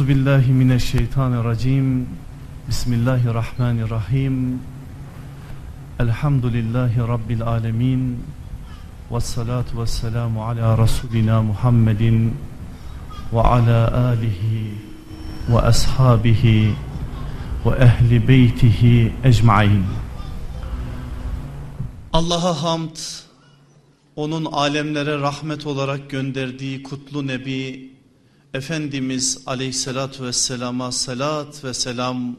Euzu billahi mineşşeytanirracim. Bismillahirrahmanirrahim. Elhamdülillahi rabbil alamin. Ves salatu vesselamu ala rasulina Muhammedin ve ala alihi ve ashabihi ve ehli beytihi ecmaîn. Allah'a hamd, onun alemlere rahmet olarak gönderdiği kutlu nebi Efendimiz aleyhissalatü vesselama salat ve selam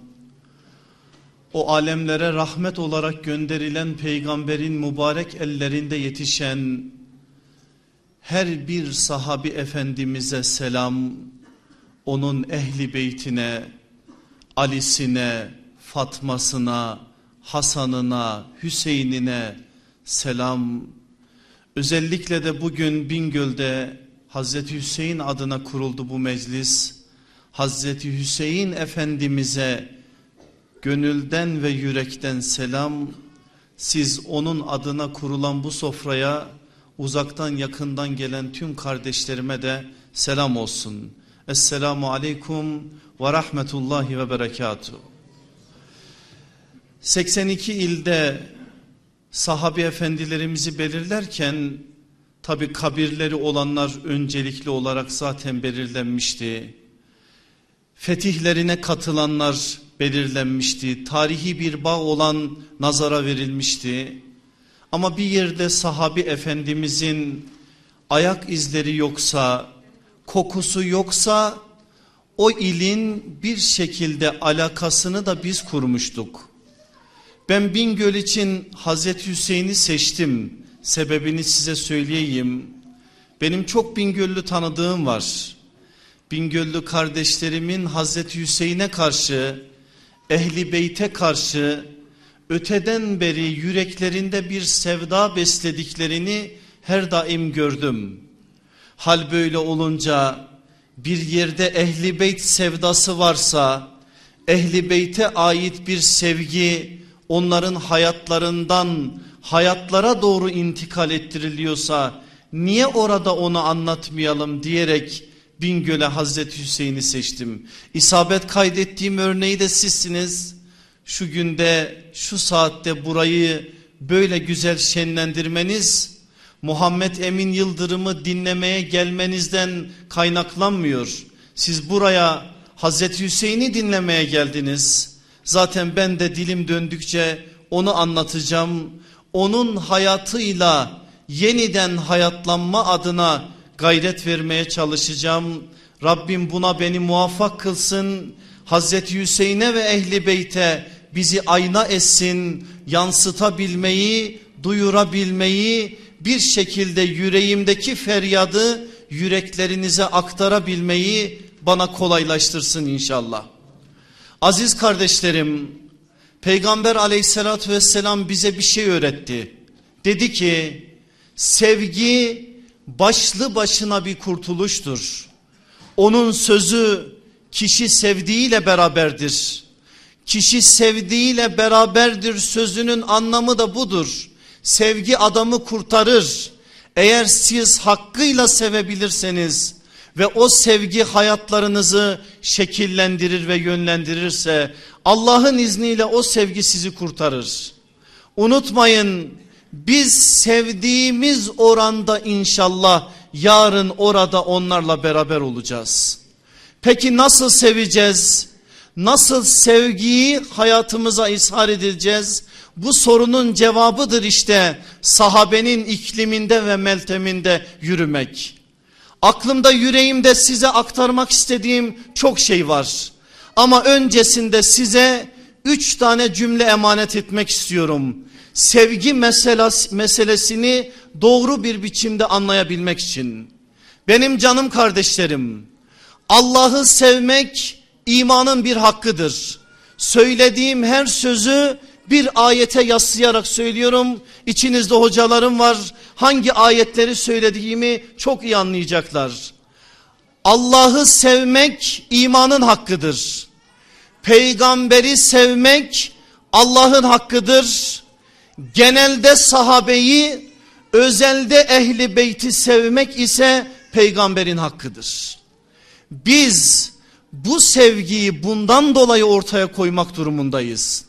o alemlere rahmet olarak gönderilen peygamberin mübarek ellerinde yetişen her bir sahabi efendimize selam onun ehli beytine Ali'sine Fatma'sına Hasan'ına Hüseyin'ine selam. Özellikle de bugün Bingöl'de Hazreti Hüseyin adına kuruldu bu meclis. Hazreti Hüseyin Efendimiz'e gönülden ve yürekten selam. Siz onun adına kurulan bu sofraya uzaktan yakından gelen tüm kardeşlerime de selam olsun. Esselamu aleyküm ve rahmetullahi ve berekatuhu. 82 ilde sahabi efendilerimizi belirlerken Tabi kabirleri olanlar öncelikli olarak zaten belirlenmişti. Fetihlerine katılanlar belirlenmişti. Tarihi bir bağ olan nazara verilmişti. Ama bir yerde sahabi efendimizin ayak izleri yoksa, kokusu yoksa o ilin bir şekilde alakasını da biz kurmuştuk. Ben Bingöl için Hazreti Hüseyin'i seçtim. Sebebini size söyleyeyim. Benim çok Bingöllü tanıdığım var. Bingöllü kardeşlerimin Hazreti Hüseyin'e karşı, Ehli Beyt'e karşı öteden beri yüreklerinde bir sevda beslediklerini her daim gördüm. Hal böyle olunca bir yerde Ehli Beyt sevdası varsa, Ehli Beyt'e ait bir sevgi onların hayatlarından hayatlara doğru intikal ettiriliyorsa niye orada onu anlatmayalım diyerek Bingöl'e Hazreti Hüseyin'i seçtim. İsabet kaydettiğim örneği de sizsiniz. Şu günde şu saatte burayı böyle güzel şenlendirmeniz Muhammed Emin Yıldırım'ı dinlemeye gelmenizden kaynaklanmıyor. Siz buraya Hazreti Hüseyin'i dinlemeye geldiniz. Zaten ben de dilim döndükçe onu anlatacağım onun hayatıyla yeniden hayatlanma adına gayret vermeye çalışacağım. Rabbim buna beni muvaffak kılsın. Hazreti Hüseyin'e ve Ehli Beyt'e bizi ayna etsin, yansıtabilmeyi, duyurabilmeyi, bir şekilde yüreğimdeki feryadı yüreklerinize aktarabilmeyi bana kolaylaştırsın inşallah. Aziz kardeşlerim, Peygamber aleyhissalatü vesselam bize bir şey öğretti. Dedi ki sevgi başlı başına bir kurtuluştur. Onun sözü kişi sevdiğiyle beraberdir. Kişi sevdiğiyle beraberdir sözünün anlamı da budur. Sevgi adamı kurtarır. Eğer siz hakkıyla sevebilirseniz ve o sevgi hayatlarınızı şekillendirir ve yönlendirirse Allah'ın izniyle o sevgi sizi kurtarır. Unutmayın biz sevdiğimiz oranda inşallah yarın orada onlarla beraber olacağız. Peki nasıl seveceğiz? Nasıl sevgiyi hayatımıza ishar edeceğiz? Bu sorunun cevabıdır işte sahabenin ikliminde ve melteminde yürümek. Aklımda yüreğimde size aktarmak istediğim çok şey var. Ama öncesinde size üç tane cümle emanet etmek istiyorum. Sevgi meselesi, meselesini doğru bir biçimde anlayabilmek için. Benim canım kardeşlerim Allah'ı sevmek imanın bir hakkıdır. Söylediğim her sözü bir ayete yaslayarak söylüyorum. İçinizde hocalarım var. Hangi ayetleri söylediğimi çok iyi anlayacaklar. Allah'ı sevmek imanın hakkıdır. Peygamberi sevmek Allah'ın hakkıdır. Genelde sahabeyi, özelde ehli beyti sevmek ise peygamberin hakkıdır. Biz bu sevgiyi bundan dolayı ortaya koymak durumundayız.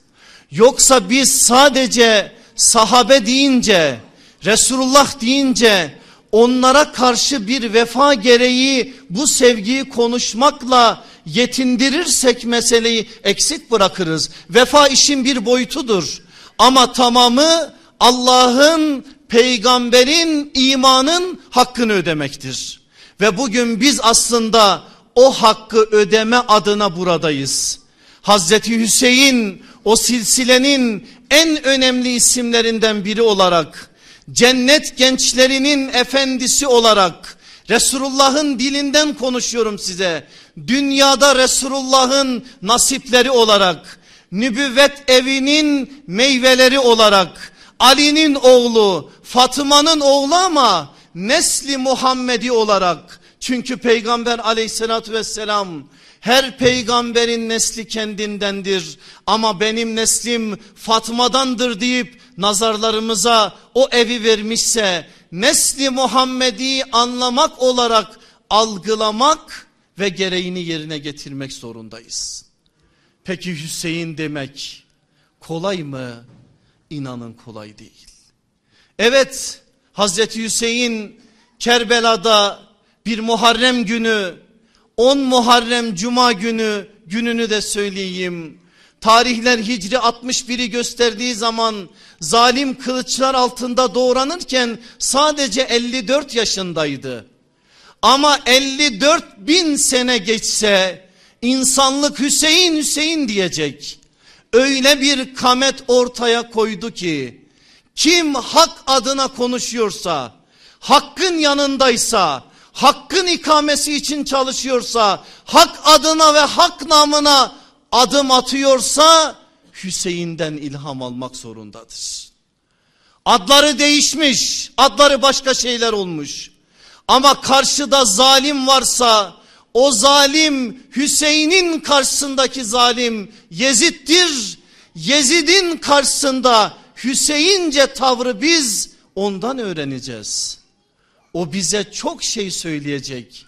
Yoksa biz sadece sahabe deyince, Resulullah deyince onlara karşı bir vefa gereği bu sevgiyi konuşmakla yetindirirsek meseleyi eksik bırakırız. Vefa işin bir boyutudur. Ama tamamı Allah'ın, peygamberin, imanın hakkını ödemektir. Ve bugün biz aslında o hakkı ödeme adına buradayız. Hazreti Hüseyin o silsilenin en önemli isimlerinden biri olarak cennet gençlerinin efendisi olarak Resulullah'ın dilinden konuşuyorum size. Dünyada Resulullah'ın nasipleri olarak nübüvvet evinin meyveleri olarak Ali'nin oğlu Fatıma'nın oğlu ama nesli Muhammedi olarak çünkü peygamber aleyhissalatü vesselam her peygamberin nesli kendindendir ama benim neslim Fatma'dandır deyip nazarlarımıza o evi vermişse nesli Muhammedi anlamak olarak algılamak ve gereğini yerine getirmek zorundayız. Peki Hüseyin demek kolay mı? İnanın kolay değil. Evet Hazreti Hüseyin Kerbela'da bir Muharrem günü 10 Muharrem Cuma günü gününü de söyleyeyim. Tarihler Hicri 61'i gösterdiği zaman zalim kılıçlar altında doğranırken sadece 54 yaşındaydı. Ama 54 bin sene geçse insanlık Hüseyin Hüseyin diyecek. Öyle bir kamet ortaya koydu ki kim hak adına konuşuyorsa, hakkın yanındaysa, hakkın ikamesi için çalışıyorsa, hak adına ve hak namına adım atıyorsa Hüseyin'den ilham almak zorundadır. Adları değişmiş, adları başka şeyler olmuş. Ama karşıda zalim varsa o zalim Hüseyin'in karşısındaki zalim Yezid'dir. Yezid'in karşısında Hüseyince tavrı biz ondan öğreneceğiz. O bize çok şey söyleyecek.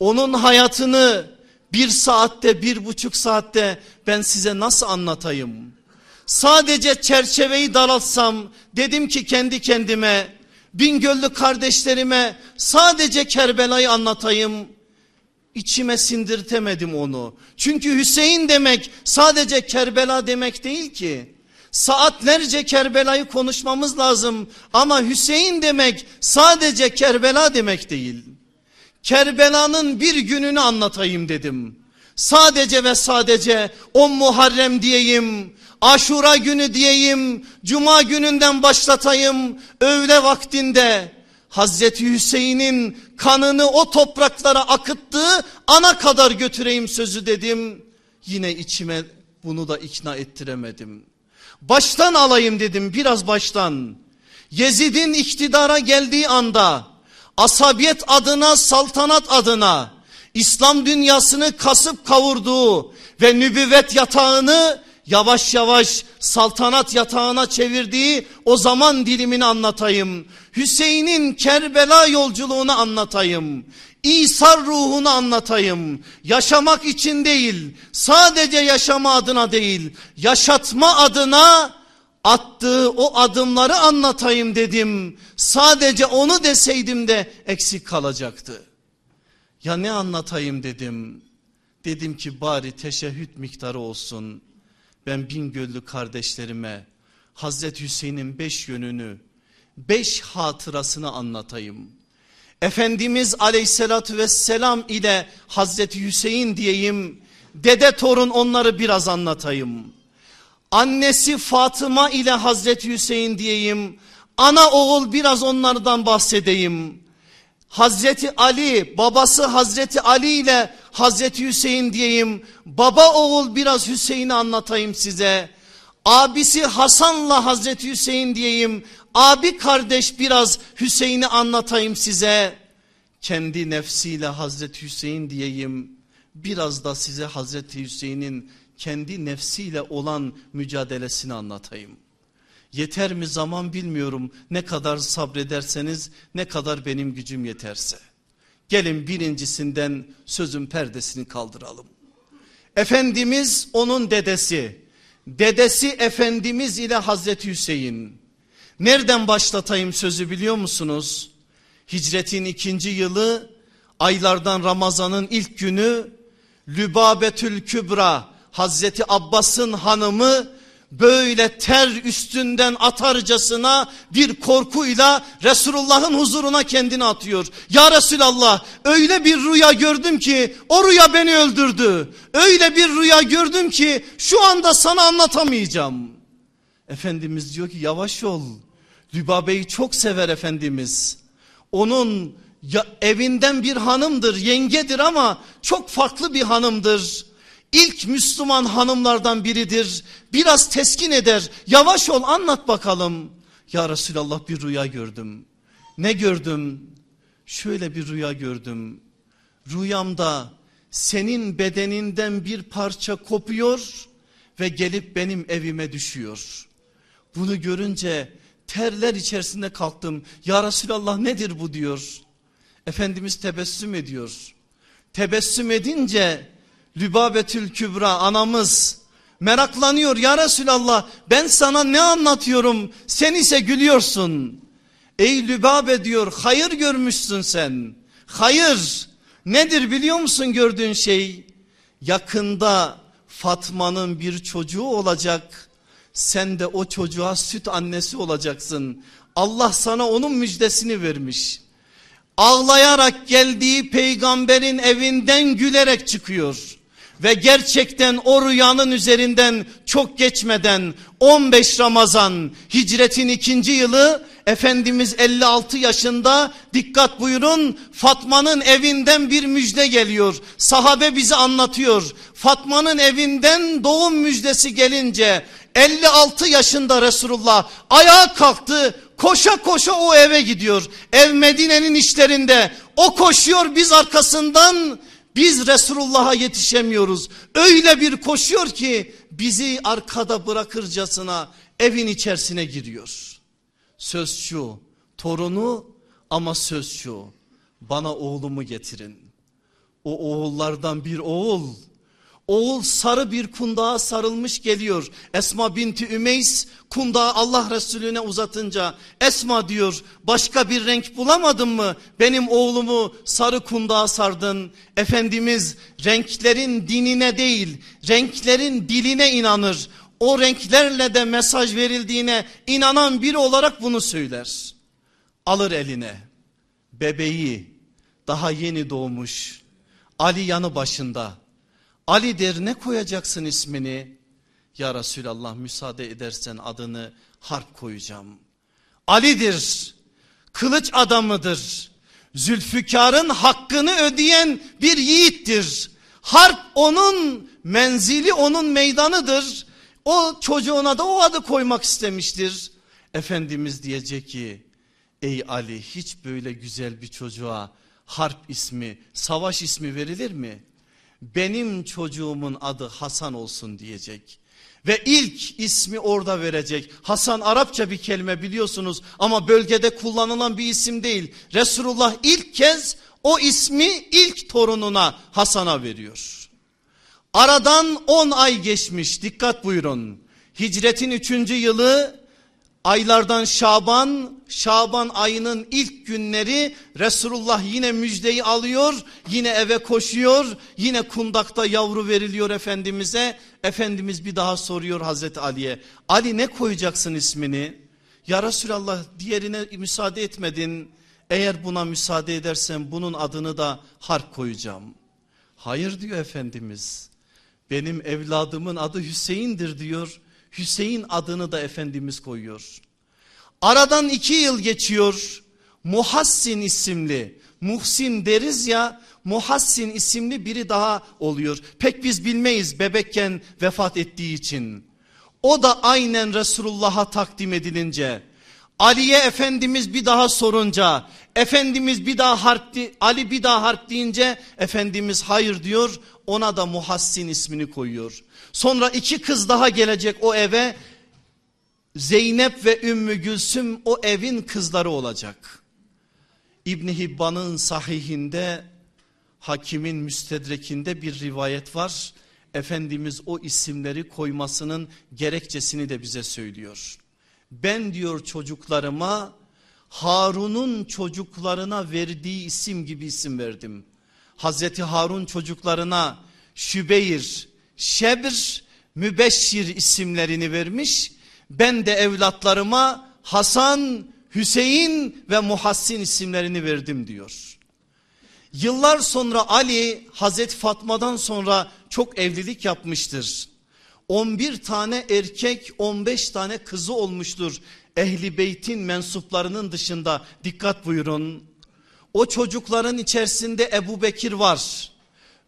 Onun hayatını bir saatte bir buçuk saatte ben size nasıl anlatayım? Sadece çerçeveyi daraltsam dedim ki kendi kendime Bingöllü kardeşlerime sadece Kerbela'yı anlatayım. İçime sindirtemedim onu. Çünkü Hüseyin demek sadece Kerbela demek değil ki. Saatlerce Kerbela'yı konuşmamız lazım ama Hüseyin demek sadece Kerbela demek değil. Kerbela'nın bir gününü anlatayım dedim. Sadece ve sadece on Muharrem diyeyim, Aşura günü diyeyim, Cuma gününden başlatayım, öğle vaktinde Hazreti Hüseyin'in kanını o topraklara akıttığı ana kadar götüreyim sözü dedim. Yine içime bunu da ikna ettiremedim. Baştan alayım dedim biraz baştan. Yezid'in iktidara geldiği anda asabiyet adına saltanat adına İslam dünyasını kasıp kavurduğu ve nübüvvet yatağını yavaş yavaş saltanat yatağına çevirdiği o zaman dilimini anlatayım. Hüseyin'in Kerbela yolculuğunu anlatayım. İsa ruhunu anlatayım. Yaşamak için değil, sadece yaşama adına değil, yaşatma adına attığı o adımları anlatayım dedim. Sadece onu deseydim de eksik kalacaktı. Ya ne anlatayım dedim. Dedim ki bari teşehhüt miktarı olsun. Ben Bingöllü kardeşlerime Hazreti Hüseyin'in beş yönünü, beş hatırasını anlatayım. Efendimiz aleyhissalatü vesselam ile Hazreti Hüseyin diyeyim. Dede torun onları biraz anlatayım. Annesi Fatıma ile Hazreti Hüseyin diyeyim. Ana oğul biraz onlardan bahsedeyim. Hazreti Ali babası Hazreti Ali ile Hazreti Hüseyin diyeyim. Baba oğul biraz Hüseyin'i anlatayım size. Abisi Hasan'la Hazreti Hüseyin diyeyim. Abi kardeş biraz Hüseyin'i anlatayım size. Kendi nefsiyle Hazreti Hüseyin diyeyim. Biraz da size Hazreti Hüseyin'in kendi nefsiyle olan mücadelesini anlatayım. Yeter mi zaman bilmiyorum ne kadar sabrederseniz ne kadar benim gücüm yeterse. Gelin birincisinden sözün perdesini kaldıralım. Efendimiz onun dedesi. Dedesi Efendimiz ile Hazreti Hüseyin. Nereden başlatayım sözü biliyor musunuz? Hicretin ikinci yılı aylardan Ramazan'ın ilk günü Lübabetül Kübra Hazreti Abbas'ın hanımı böyle ter üstünden atarcasına bir korkuyla Resulullah'ın huzuruna kendini atıyor. Ya Resulallah öyle bir rüya gördüm ki o rüya beni öldürdü. Öyle bir rüya gördüm ki şu anda sana anlatamayacağım. Efendimiz diyor ki yavaş ol. Lübabe'yi çok sever Efendimiz. Onun ya, evinden bir hanımdır, yengedir ama çok farklı bir hanımdır. İlk Müslüman hanımlardan biridir. Biraz teskin eder. Yavaş ol anlat bakalım. Ya Resulallah bir rüya gördüm. Ne gördüm? Şöyle bir rüya gördüm. Rüyamda senin bedeninden bir parça kopuyor ve gelip benim evime düşüyor. Bunu görünce terler içerisinde kalktım. Ya Resulallah nedir bu diyor. Efendimiz tebessüm ediyor. Tebessüm edince Lübabetül Kübra anamız meraklanıyor ya Resulallah ben sana ne anlatıyorum sen ise gülüyorsun. Ey Lübabe diyor hayır görmüşsün sen. Hayır nedir biliyor musun gördüğün şey? Yakında Fatma'nın bir çocuğu olacak. Sen de o çocuğa süt annesi olacaksın. Allah sana onun müjdesini vermiş. Ağlayarak geldiği peygamberin evinden gülerek çıkıyor. Ve gerçekten o rüyanın üzerinden çok geçmeden 15 Ramazan hicretin ikinci yılı Efendimiz 56 yaşında dikkat buyurun Fatma'nın evinden bir müjde geliyor. Sahabe bize anlatıyor. Fatma'nın evinden doğum müjdesi gelince 56 yaşında Resulullah ayağa kalktı koşa koşa o eve gidiyor. Ev Medine'nin işlerinde o koşuyor biz arkasından biz Resulullah'a yetişemiyoruz. Öyle bir koşuyor ki bizi arkada bırakırcasına evin içerisine giriyor. Söz şu torunu ama söz şu bana oğlumu getirin. O oğullardan bir oğul Oğul sarı bir kundağa sarılmış geliyor. Esma binti Ümeys kundağı Allah Resulüne uzatınca Esma diyor başka bir renk bulamadın mı? Benim oğlumu sarı kundağa sardın. Efendimiz renklerin dinine değil renklerin diline inanır. O renklerle de mesaj verildiğine inanan biri olarak bunu söyler. Alır eline bebeği daha yeni doğmuş Ali yanı başında Ali der ne koyacaksın ismini? Ya Resulallah müsaade edersen adını harp koyacağım. Ali'dir, kılıç adamıdır. Zülfükar'ın hakkını ödeyen bir yiğittir. Harp onun menzili onun meydanıdır. O çocuğuna da o adı koymak istemiştir. Efendimiz diyecek ki ey Ali hiç böyle güzel bir çocuğa harp ismi savaş ismi verilir mi? Benim çocuğumun adı Hasan olsun diyecek. Ve ilk ismi orada verecek. Hasan Arapça bir kelime biliyorsunuz ama bölgede kullanılan bir isim değil. Resulullah ilk kez o ismi ilk torununa Hasan'a veriyor. Aradan 10 ay geçmiş dikkat buyurun. Hicretin 3. yılı Aylardan Şaban, Şaban ayının ilk günleri Resulullah yine müjdeyi alıyor, yine eve koşuyor, yine kundakta yavru veriliyor Efendimiz'e. Efendimiz bir daha soruyor Hazreti Ali'ye, Ali ne koyacaksın ismini? Ya Resulallah diğerine müsaade etmedin, eğer buna müsaade edersen bunun adını da harp koyacağım. Hayır diyor Efendimiz, benim evladımın adı Hüseyin'dir diyor. Hüseyin adını da Efendimiz koyuyor. Aradan iki yıl geçiyor. Muhassin isimli, Muhsin deriz ya Muhassin isimli biri daha oluyor. Pek biz bilmeyiz bebekken vefat ettiği için. O da aynen Resulullah'a takdim edilince Ali'ye Efendimiz bir daha sorunca Efendimiz bir daha harp Ali bir daha harp deyince Efendimiz hayır diyor ona da Muhassin ismini koyuyor. Sonra iki kız daha gelecek o eve. Zeynep ve Ümmü Gülsüm o evin kızları olacak. İbni Hibban'ın sahihinde hakimin müstedrekinde bir rivayet var. Efendimiz o isimleri koymasının gerekçesini de bize söylüyor. Ben diyor çocuklarıma Harun'un çocuklarına verdiği isim gibi isim verdim. Hazreti Harun çocuklarına Şübeyr, Şebr, Mübeşşir isimlerini vermiş. Ben de evlatlarıma Hasan, Hüseyin ve Muhassin isimlerini verdim diyor. Yıllar sonra Ali Hazreti Fatma'dan sonra çok evlilik yapmıştır. 11 tane erkek 15 tane kızı olmuştur. Ehli beytin mensuplarının dışında dikkat buyurun. O çocukların içerisinde Ebu Bekir var.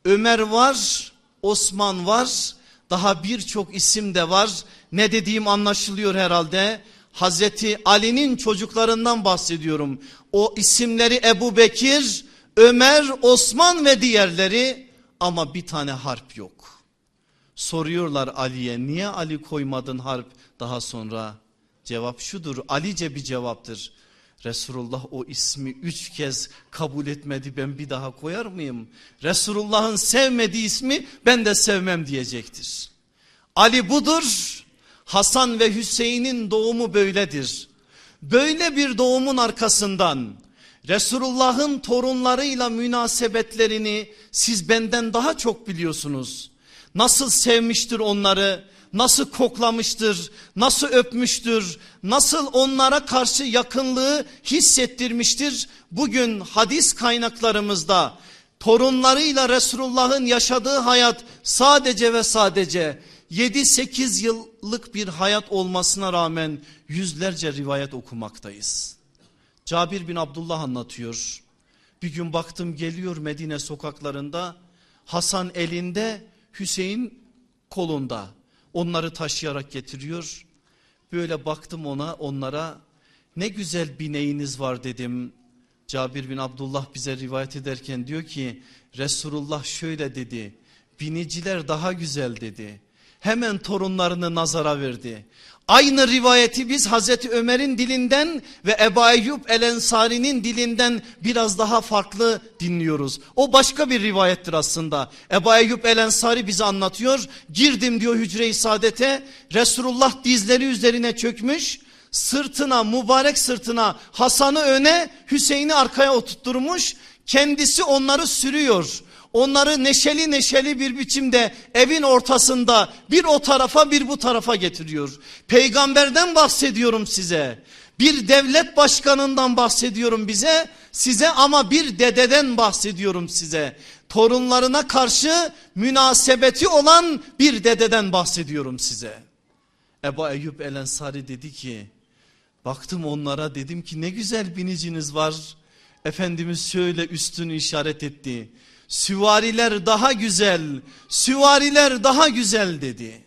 Ömer var. Osman var. Daha birçok isim de var. Ne dediğim anlaşılıyor herhalde. Hazreti Ali'nin çocuklarından bahsediyorum. O isimleri Ebu Bekir, Ömer, Osman ve diğerleri ama bir tane harp yok. Soruyorlar Ali'ye niye Ali koymadın harp daha sonra? Cevap şudur Alice bir cevaptır. Resulullah o ismi üç kez kabul etmedi ben bir daha koyar mıyım? Resulullah'ın sevmediği ismi ben de sevmem diyecektir. Ali budur. Hasan ve Hüseyin'in doğumu böyledir. Böyle bir doğumun arkasından Resulullah'ın torunlarıyla münasebetlerini siz benden daha çok biliyorsunuz. Nasıl sevmiştir onları, nasıl koklamıştır, nasıl öpmüştür, nasıl onlara karşı yakınlığı hissettirmiştir. Bugün hadis kaynaklarımızda torunlarıyla Resulullah'ın yaşadığı hayat sadece ve sadece 7-8 yıllık bir hayat olmasına rağmen yüzlerce rivayet okumaktayız. Cabir bin Abdullah anlatıyor. Bir gün baktım geliyor Medine sokaklarında Hasan elinde Hüseyin kolunda onları taşıyarak getiriyor. Böyle baktım ona onlara ne güzel bineğiniz var dedim. Cabir bin Abdullah bize rivayet ederken diyor ki Resulullah şöyle dedi biniciler daha güzel dedi. Hemen torunlarını nazara verdi. Aynı rivayeti biz Hazreti Ömer'in dilinden ve Ebu Eyyub El Ensari'nin dilinden biraz daha farklı dinliyoruz. O başka bir rivayettir aslında. Ebu Eyyub El Ensari bize anlatıyor. Girdim diyor hücre-i saadete. Resulullah dizleri üzerine çökmüş. Sırtına mübarek sırtına Hasan'ı öne Hüseyin'i arkaya oturtturmuş. Kendisi onları sürüyor onları neşeli neşeli bir biçimde evin ortasında bir o tarafa bir bu tarafa getiriyor. Peygamberden bahsediyorum size. Bir devlet başkanından bahsediyorum bize size ama bir dededen bahsediyorum size. Torunlarına karşı münasebeti olan bir dededen bahsediyorum size. Ebu Eyyub El Ensari dedi ki baktım onlara dedim ki ne güzel biniciniz var. Efendimiz şöyle üstünü işaret etti. Süvariler daha güzel, süvariler daha güzel dedi.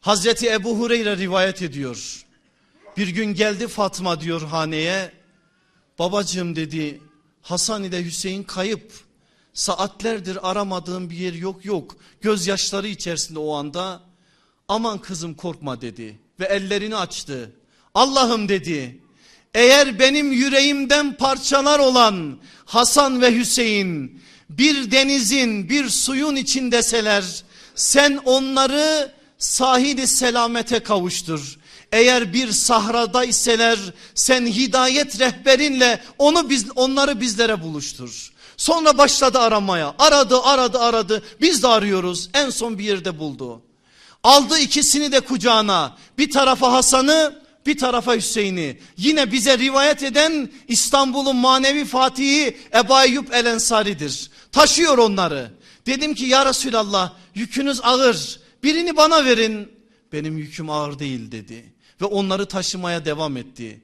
Hazreti Ebu Hureyre rivayet ediyor. Bir gün geldi Fatma diyor haneye. Babacığım dedi Hasan ile Hüseyin kayıp. Saatlerdir aramadığım bir yer yok yok. Gözyaşları içerisinde o anda. Aman kızım korkma dedi ve ellerini açtı. Allah'ım dedi eğer benim yüreğimden parçalar olan Hasan ve Hüseyin bir denizin bir suyun içindeseler sen onları sahili selamete kavuştur. Eğer bir sahrada iseler sen hidayet rehberinle onu biz, onları bizlere buluştur. Sonra başladı aramaya. Aradı aradı aradı. Biz de arıyoruz. En son bir yerde buldu. Aldı ikisini de kucağına. Bir tarafa Hasan'ı bir tarafa Hüseyin'i. Yine bize rivayet eden İstanbul'un manevi fatihi Ebu Eyyub El Ensari'dir. Taşıyor onları. Dedim ki ya Resulallah yükünüz ağır. Birini bana verin. Benim yüküm ağır değil dedi. Ve onları taşımaya devam etti.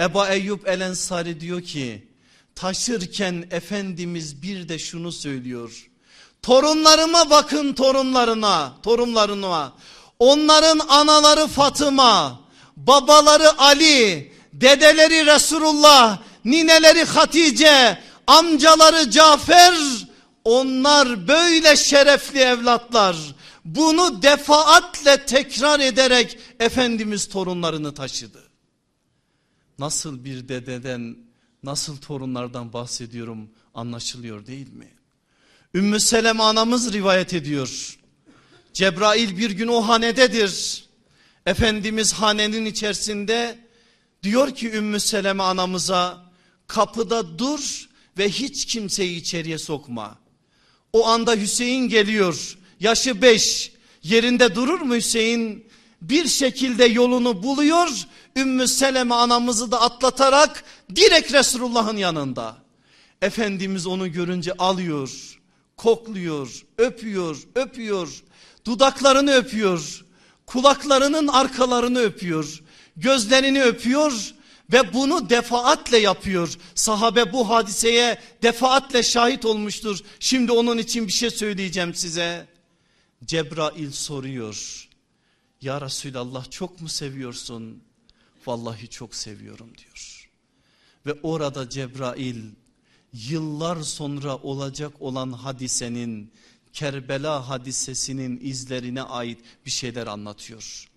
Ebu Eyyub El Ensari diyor ki taşırken Efendimiz bir de şunu söylüyor. Torunlarıma bakın torunlarına, torunlarına. Onların anaları Fatıma, babaları Ali, dedeleri Resulullah, nineleri Hatice, amcaları Cafer onlar böyle şerefli evlatlar. Bunu defaatle tekrar ederek Efendimiz torunlarını taşıdı. Nasıl bir dededen nasıl torunlardan bahsediyorum anlaşılıyor değil mi? Ümmü Seleme anamız rivayet ediyor. Cebrail bir gün o hanededir. Efendimiz hanenin içerisinde diyor ki Ümmü Seleme anamıza kapıda dur ve hiç kimseyi içeriye sokma. O anda Hüseyin geliyor. Yaşı beş. Yerinde durur mu Hüseyin? Bir şekilde yolunu buluyor. Ümmü Seleme anamızı da atlatarak direkt Resulullah'ın yanında. Efendimiz onu görünce alıyor, kokluyor, öpüyor, öpüyor, dudaklarını öpüyor, kulaklarının arkalarını öpüyor, gözlerini öpüyor ve bunu defaatle yapıyor. Sahabe bu hadiseye defaatle şahit olmuştur. Şimdi onun için bir şey söyleyeceğim size. Cebrail soruyor. Ya Resulallah çok mu seviyorsun? Vallahi çok seviyorum diyor. Ve orada Cebrail yıllar sonra olacak olan hadisenin Kerbela hadisesinin izlerine ait bir şeyler anlatıyor.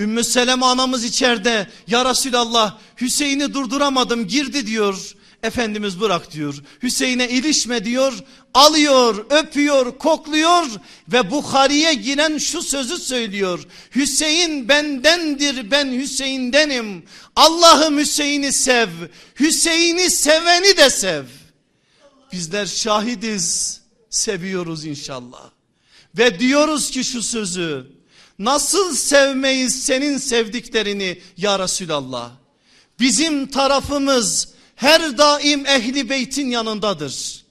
Ümmü Seleme anamız içeride ya Resulallah Hüseyin'i durduramadım girdi diyor. Efendimiz bırak diyor. Hüseyin'e ilişme diyor. Alıyor, öpüyor, kokluyor ve Bukhari'ye giren şu sözü söylüyor. Hüseyin bendendir ben Hüseyin'denim. Allah'ım Hüseyin'i sev. Hüseyin'i seveni de sev. Bizler şahidiz. Seviyoruz inşallah. Ve diyoruz ki şu sözü. Nasıl sevmeyiz senin sevdiklerini ya Resulallah. Bizim tarafımız her daim ehli beytin yanındadır.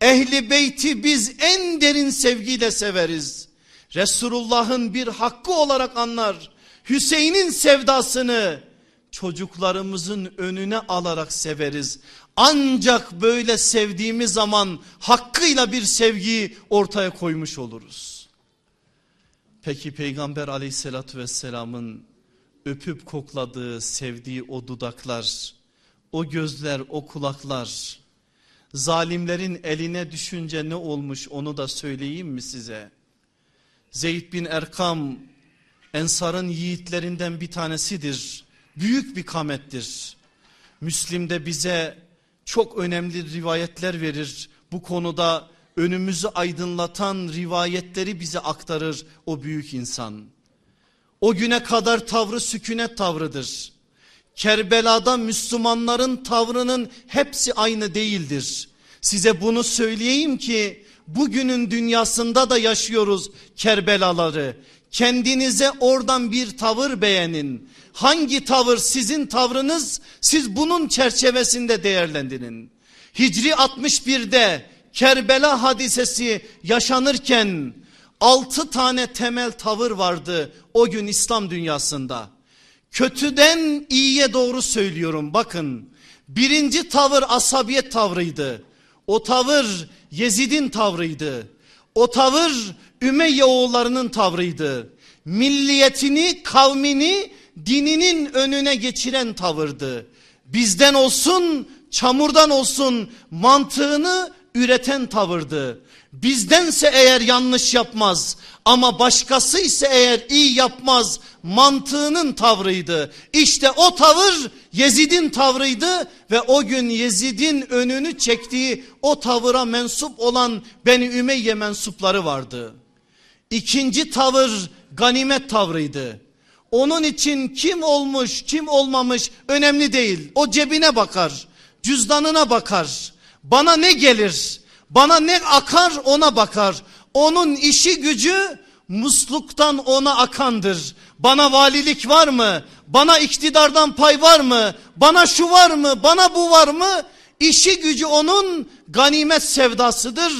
Ehli beyti biz en derin sevgiyle severiz. Resulullah'ın bir hakkı olarak anlar. Hüseyin'in sevdasını çocuklarımızın önüne alarak severiz. Ancak böyle sevdiğimiz zaman hakkıyla bir sevgiyi ortaya koymuş oluruz. Peki Peygamber aleyhissalatü vesselamın öpüp kokladığı, sevdiği o dudaklar, o gözler, o kulaklar zalimlerin eline düşünce ne olmuş onu da söyleyeyim mi size? Zeyd bin Erkam Ensar'ın yiğitlerinden bir tanesidir. Büyük bir kamettir. Müslim'de bize çok önemli rivayetler verir. Bu konuda önümüzü aydınlatan rivayetleri bize aktarır o büyük insan. O güne kadar tavrı sükunet tavrıdır. Kerbela'da Müslümanların tavrının hepsi aynı değildir. Size bunu söyleyeyim ki bugünün dünyasında da yaşıyoruz Kerbelaları. Kendinize oradan bir tavır beğenin. Hangi tavır sizin tavrınız siz bunun çerçevesinde değerlendirin. Hicri 61'de Kerbela hadisesi yaşanırken altı tane temel tavır vardı o gün İslam dünyasında. Kötüden iyiye doğru söylüyorum bakın. Birinci tavır asabiyet tavrıydı. O tavır Yezid'in tavrıydı. O tavır Ümeyye oğullarının tavrıydı. Milliyetini, kavmini, dininin önüne geçiren tavırdı. Bizden olsun, çamurdan olsun mantığını üreten tavırdı. Bizdense eğer yanlış yapmaz ama başkası ise eğer iyi yapmaz mantığının tavrıydı. İşte o tavır Yezid'in tavrıydı ve o gün Yezid'in önünü çektiği o tavıra mensup olan Beni Ümeyye mensupları vardı. İkinci tavır ganimet tavrıydı. Onun için kim olmuş kim olmamış önemli değil. O cebine bakar cüzdanına bakar bana ne gelir bana ne akar ona bakar. Onun işi gücü musluktan ona akandır. Bana valilik var mı? Bana iktidardan pay var mı? Bana şu var mı? Bana bu var mı? İşi gücü onun ganimet sevdasıdır.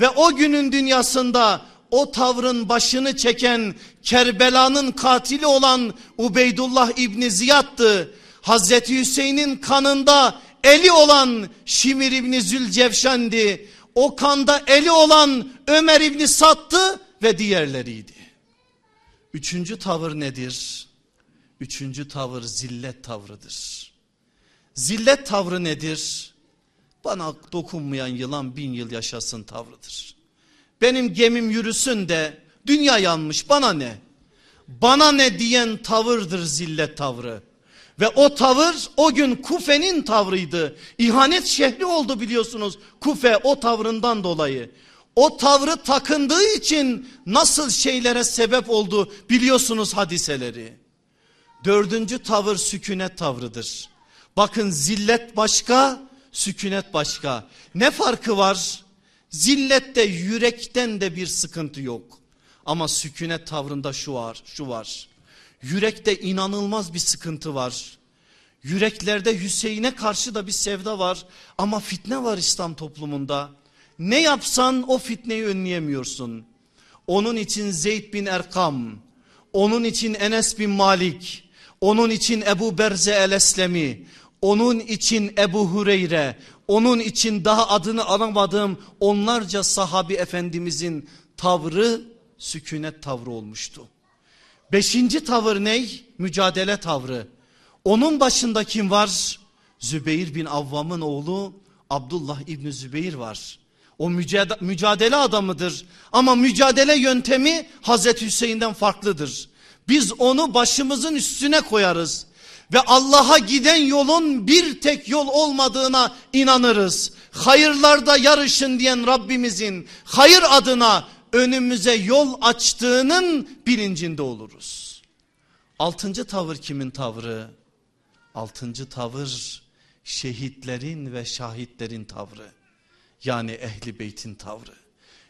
Ve o günün dünyasında o tavrın başını çeken Kerbela'nın katili olan Ubeydullah İbni Ziyad'tı. Hazreti Hüseyin'in kanında eli olan Şimir İbni Zülcevşen'di. O kanda eli olan Ömer İbni Sattı ve diğerleriydi. Üçüncü tavır nedir? Üçüncü tavır zillet tavrıdır. Zillet tavrı nedir? Bana dokunmayan yılan bin yıl yaşasın tavrıdır. Benim gemim yürüsün de dünya yanmış bana ne? Bana ne diyen tavırdır zillet tavrı. Ve o tavır o gün Kufe'nin tavrıydı. İhanet şehri oldu biliyorsunuz Kufe o tavrından dolayı. o tavrı takındığı için nasıl şeylere sebep oldu biliyorsunuz hadiseleri. Dördüncü tavır sükunet tavrıdır. Bakın zillet başka, sükunet başka. Ne farkı var? Zillette yürekten de bir sıkıntı yok. Ama sükunet tavrında şu var, şu var. Yürekte inanılmaz bir sıkıntı var. Yüreklerde Hüseyin'e karşı da bir sevda var ama fitne var İslam toplumunda. Ne yapsan o fitneyi önleyemiyorsun. Onun için Zeyd bin Erkam, onun için Enes bin Malik, onun için Ebu Berze el-Eslemi, onun için Ebu Hureyre, onun için daha adını alamadığım onlarca sahabi efendimizin tavrı sükunet tavrı olmuştu. Beşinci tavır ne? Mücadele tavrı. Onun başında kim var? Zübeyir bin Avvam'ın oğlu Abdullah İbni Zübeyir var. O mücadele adamıdır ama mücadele yöntemi Hazreti Hüseyin'den farklıdır. Biz onu başımızın üstüne koyarız ve Allah'a giden yolun bir tek yol olmadığına inanırız. Hayırlarda yarışın diyen Rabbimizin hayır adına önümüze yol açtığının bilincinde oluruz. Altıncı tavır kimin tavrı? Altıncı tavır şehitlerin ve şahitlerin tavrı. Yani ehli beytin tavrı.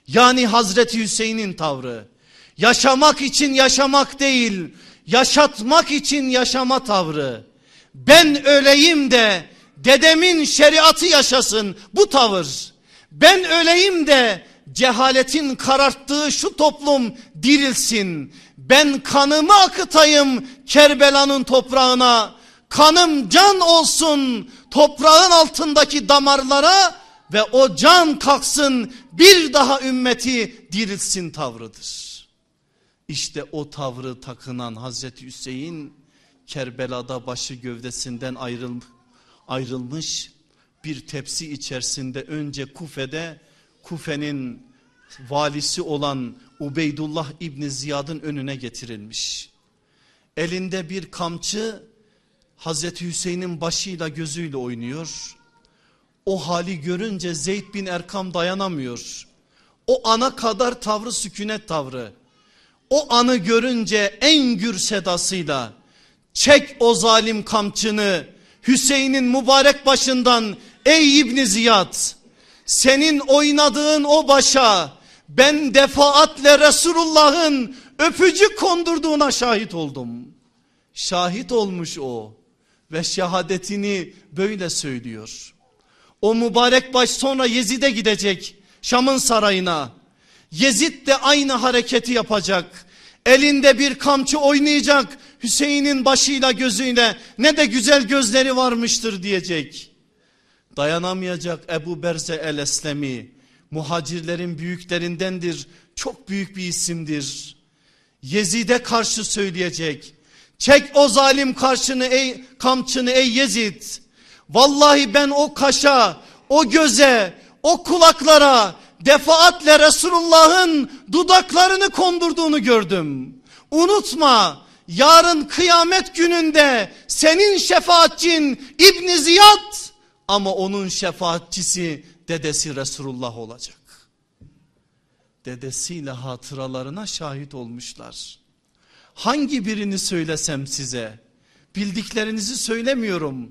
Yani Hazreti Hüseyin'in tavrı. Yaşamak için yaşamak değil, yaşatmak için yaşama tavrı. Ben öleyim de dedemin şeriatı yaşasın bu tavır. Ben öleyim de cehaletin kararttığı şu toplum dirilsin. Ben kanımı akıtayım Kerbela'nın toprağına. Kanım can olsun toprağın altındaki damarlara ve o can kalksın bir daha ümmeti dirilsin tavrıdır. İşte o tavrı takınan Hazreti Hüseyin Kerbela'da başı gövdesinden ayrılmış bir tepsi içerisinde önce Kufe'de Kufe'nin valisi olan Ubeydullah İbni Ziyad'ın önüne getirilmiş. Elinde bir kamçı Hazreti Hüseyin'in başıyla gözüyle oynuyor. O hali görünce Zeyd bin Erkam dayanamıyor. O ana kadar tavrı sükunet tavrı. O anı görünce en gür sedasıyla çek o zalim kamçını Hüseyin'in mübarek başından ey İbni Ziyad senin oynadığın o başa ben defaatle Resulullah'ın öpücük kondurduğuna şahit oldum. Şahit olmuş o ve şehadetini böyle söylüyor. O mübarek baş sonra Yezid'e gidecek Şam'ın sarayına. Yezid de aynı hareketi yapacak. Elinde bir kamçı oynayacak. Hüseyin'in başıyla gözüyle ne de güzel gözleri varmıştır diyecek. Dayanamayacak Ebu Berze el-Eslemi muhacirlerin büyüklerindendir. Çok büyük bir isimdir. Yezid'e karşı söyleyecek. Çek o zalim karşını ey kamçını ey Yezid. Vallahi ben o kaşa, o göze, o kulaklara defaatle Resulullah'ın dudaklarını kondurduğunu gördüm. Unutma yarın kıyamet gününde senin şefaatçin İbn Ziyad ama onun şefaatçisi dedesi Resulullah olacak. Dedesiyle hatıralarına şahit olmuşlar. Hangi birini söylesem size? Bildiklerinizi söylemiyorum.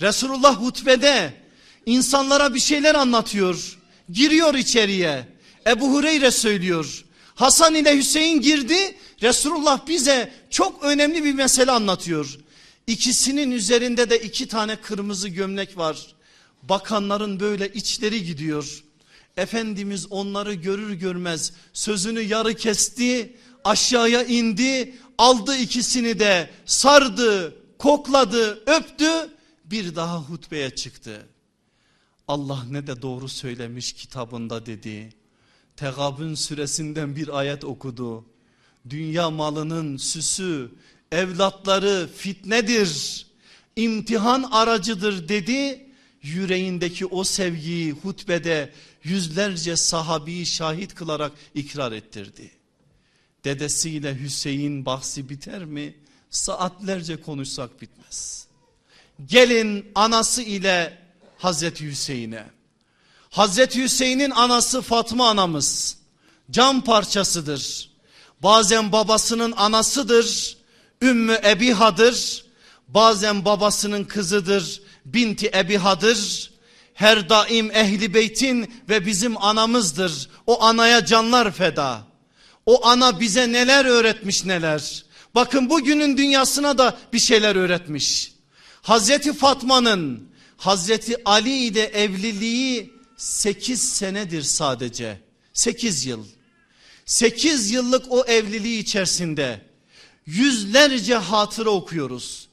Resulullah hutbede insanlara bir şeyler anlatıyor. Giriyor içeriye. Ebu Hureyre söylüyor. Hasan ile Hüseyin girdi. Resulullah bize çok önemli bir mesele anlatıyor. İkisinin üzerinde de iki tane kırmızı gömlek var. Bakanların böyle içleri gidiyor. Efendimiz onları görür görmez sözünü yarı kesti, aşağıya indi, aldı ikisini de sardı, kokladı, öptü, bir daha hutbeye çıktı. Allah ne de doğru söylemiş kitabında dedi. Tegabün suresinden bir ayet okudu. Dünya malının süsü, evlatları fitnedir, imtihan aracıdır dedi. Yüreğindeki o sevgiyi hutbede yüzlerce sahabiyi şahit kılarak ikrar ettirdi. Dedesiyle Hüseyin bahsi biter mi? Saatlerce konuşsak bitmez. Gelin anası ile Hazreti Hüseyin'e. Hazreti Hüseyin'in anası Fatma anamız can parçasıdır. Bazen babasının anasıdır, Ümmü Ebiha'dır. Bazen babasının kızıdır, Binti Ebiha'dır. Her daim ehli beytin ve bizim anamızdır. O anaya canlar feda. O ana bize neler öğretmiş neler. Bakın bugünün dünyasına da bir şeyler öğretmiş. Hazreti Fatma'nın Hazreti Ali ile evliliği 8 senedir sadece. 8 yıl. 8 yıllık o evliliği içerisinde yüzlerce hatıra okuyoruz.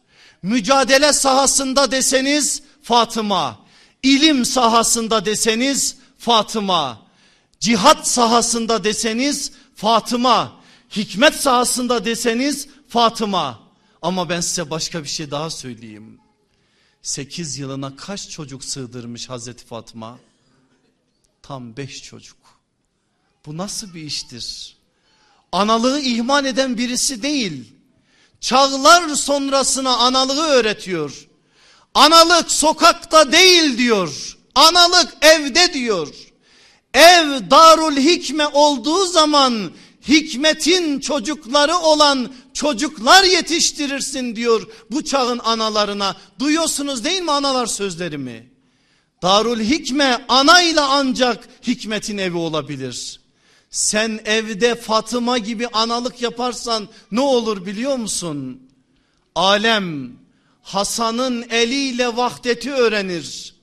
Mücadele sahasında deseniz Fatıma, ilim sahasında deseniz Fatıma, cihat sahasında deseniz Fatıma, hikmet sahasında deseniz Fatıma. Ama ben size başka bir şey daha söyleyeyim. 8 yılına kaç çocuk sığdırmış Hazreti Fatma? Tam 5 çocuk. Bu nasıl bir iştir? Analığı ihmal eden birisi değil. Çağlar sonrasına analığı öğretiyor. Analık sokakta değil diyor. Analık evde diyor. Ev darul hikme olduğu zaman hikmetin çocukları olan çocuklar yetiştirirsin diyor bu çağın analarına. Duyuyorsunuz değil mi analar sözlerimi? Darul hikme anayla ancak hikmetin evi olabilir. Sen evde Fatıma gibi analık yaparsan ne olur biliyor musun? Alem Hasan'ın eliyle vahdeti öğrenir.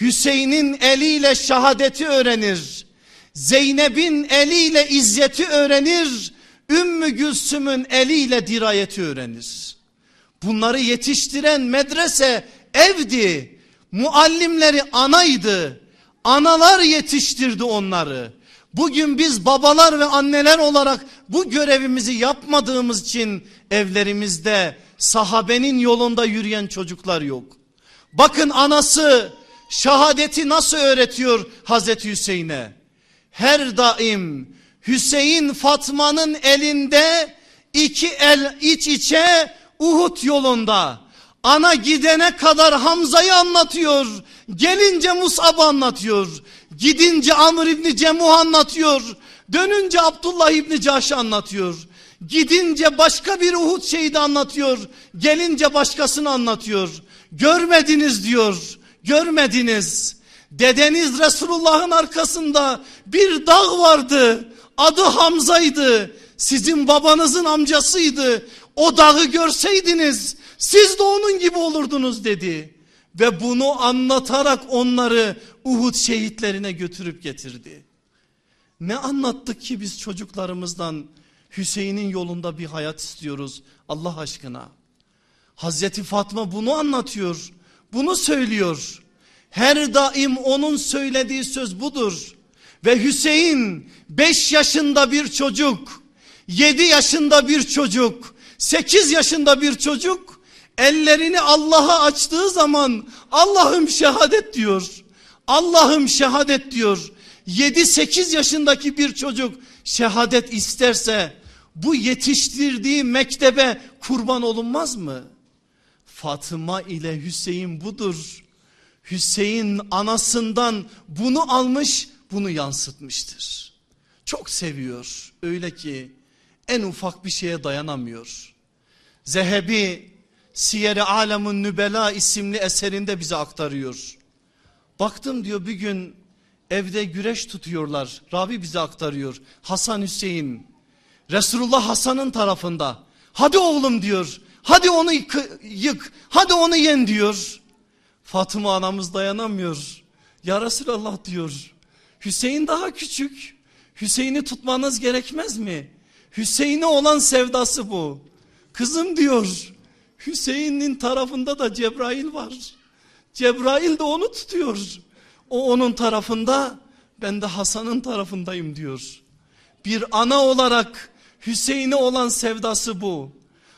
Hüseyin'in eliyle şahadeti öğrenir. Zeynep'in eliyle izzeti öğrenir. Ümmü Gülsüm'ün eliyle dirayeti öğrenir. Bunları yetiştiren medrese evdi. Muallimleri anaydı. Analar yetiştirdi onları. Bugün biz babalar ve anneler olarak bu görevimizi yapmadığımız için evlerimizde sahabenin yolunda yürüyen çocuklar yok. Bakın anası şahadeti nasıl öğretiyor Hazreti Hüseyin'e? Her daim Hüseyin Fatma'nın elinde iki el iç içe Uhud yolunda. Ana gidene kadar Hamza'yı anlatıyor. Gelince Musab'ı anlatıyor. Gidince Amr İbni Cemuh anlatıyor. Dönünce Abdullah İbni Caş'ı anlatıyor. Gidince başka bir Uhud şehidi anlatıyor. Gelince başkasını anlatıyor. Görmediniz diyor. Görmediniz. Dedeniz Resulullah'ın arkasında bir dağ vardı. Adı Hamza'ydı. Sizin babanızın amcasıydı. O dağı görseydiniz siz de onun gibi olurdunuz dedi. Ve bunu anlatarak onları Uhud şehitlerine götürüp getirdi. Ne anlattık ki biz çocuklarımızdan Hüseyin'in yolunda bir hayat istiyoruz Allah aşkına. Hazreti Fatma bunu anlatıyor. Bunu söylüyor. Her daim onun söylediği söz budur. Ve Hüseyin 5 yaşında bir çocuk, 7 yaşında bir çocuk, 8 yaşında bir çocuk ellerini Allah'a açtığı zaman Allah'ım şehadet diyor. Allah'ım şehadet diyor. 7-8 yaşındaki bir çocuk şehadet isterse bu yetiştirdiği mektebe kurban olunmaz mı? Fatıma ile Hüseyin budur. Hüseyin anasından bunu almış bunu yansıtmıştır. Çok seviyor öyle ki en ufak bir şeye dayanamıyor. Zehebi Siyer-i Nübela isimli eserinde bize aktarıyor. Baktım diyor bir gün evde güreş tutuyorlar. Rabi bize aktarıyor. Hasan Hüseyin. Resulullah Hasan'ın tarafında. Hadi oğlum diyor. Hadi onu yık. Hadi onu yen diyor. Fatıma anamız dayanamıyor. Ya Resulallah diyor. Hüseyin daha küçük. Hüseyin'i tutmanız gerekmez mi? Hüseyin'e olan sevdası bu. Kızım diyor. Hüseyin'in tarafında da Cebrail var. Cebrail de onu tutuyor. O onun tarafında ben de Hasan'ın tarafındayım diyor. Bir ana olarak Hüseyin'e olan sevdası bu.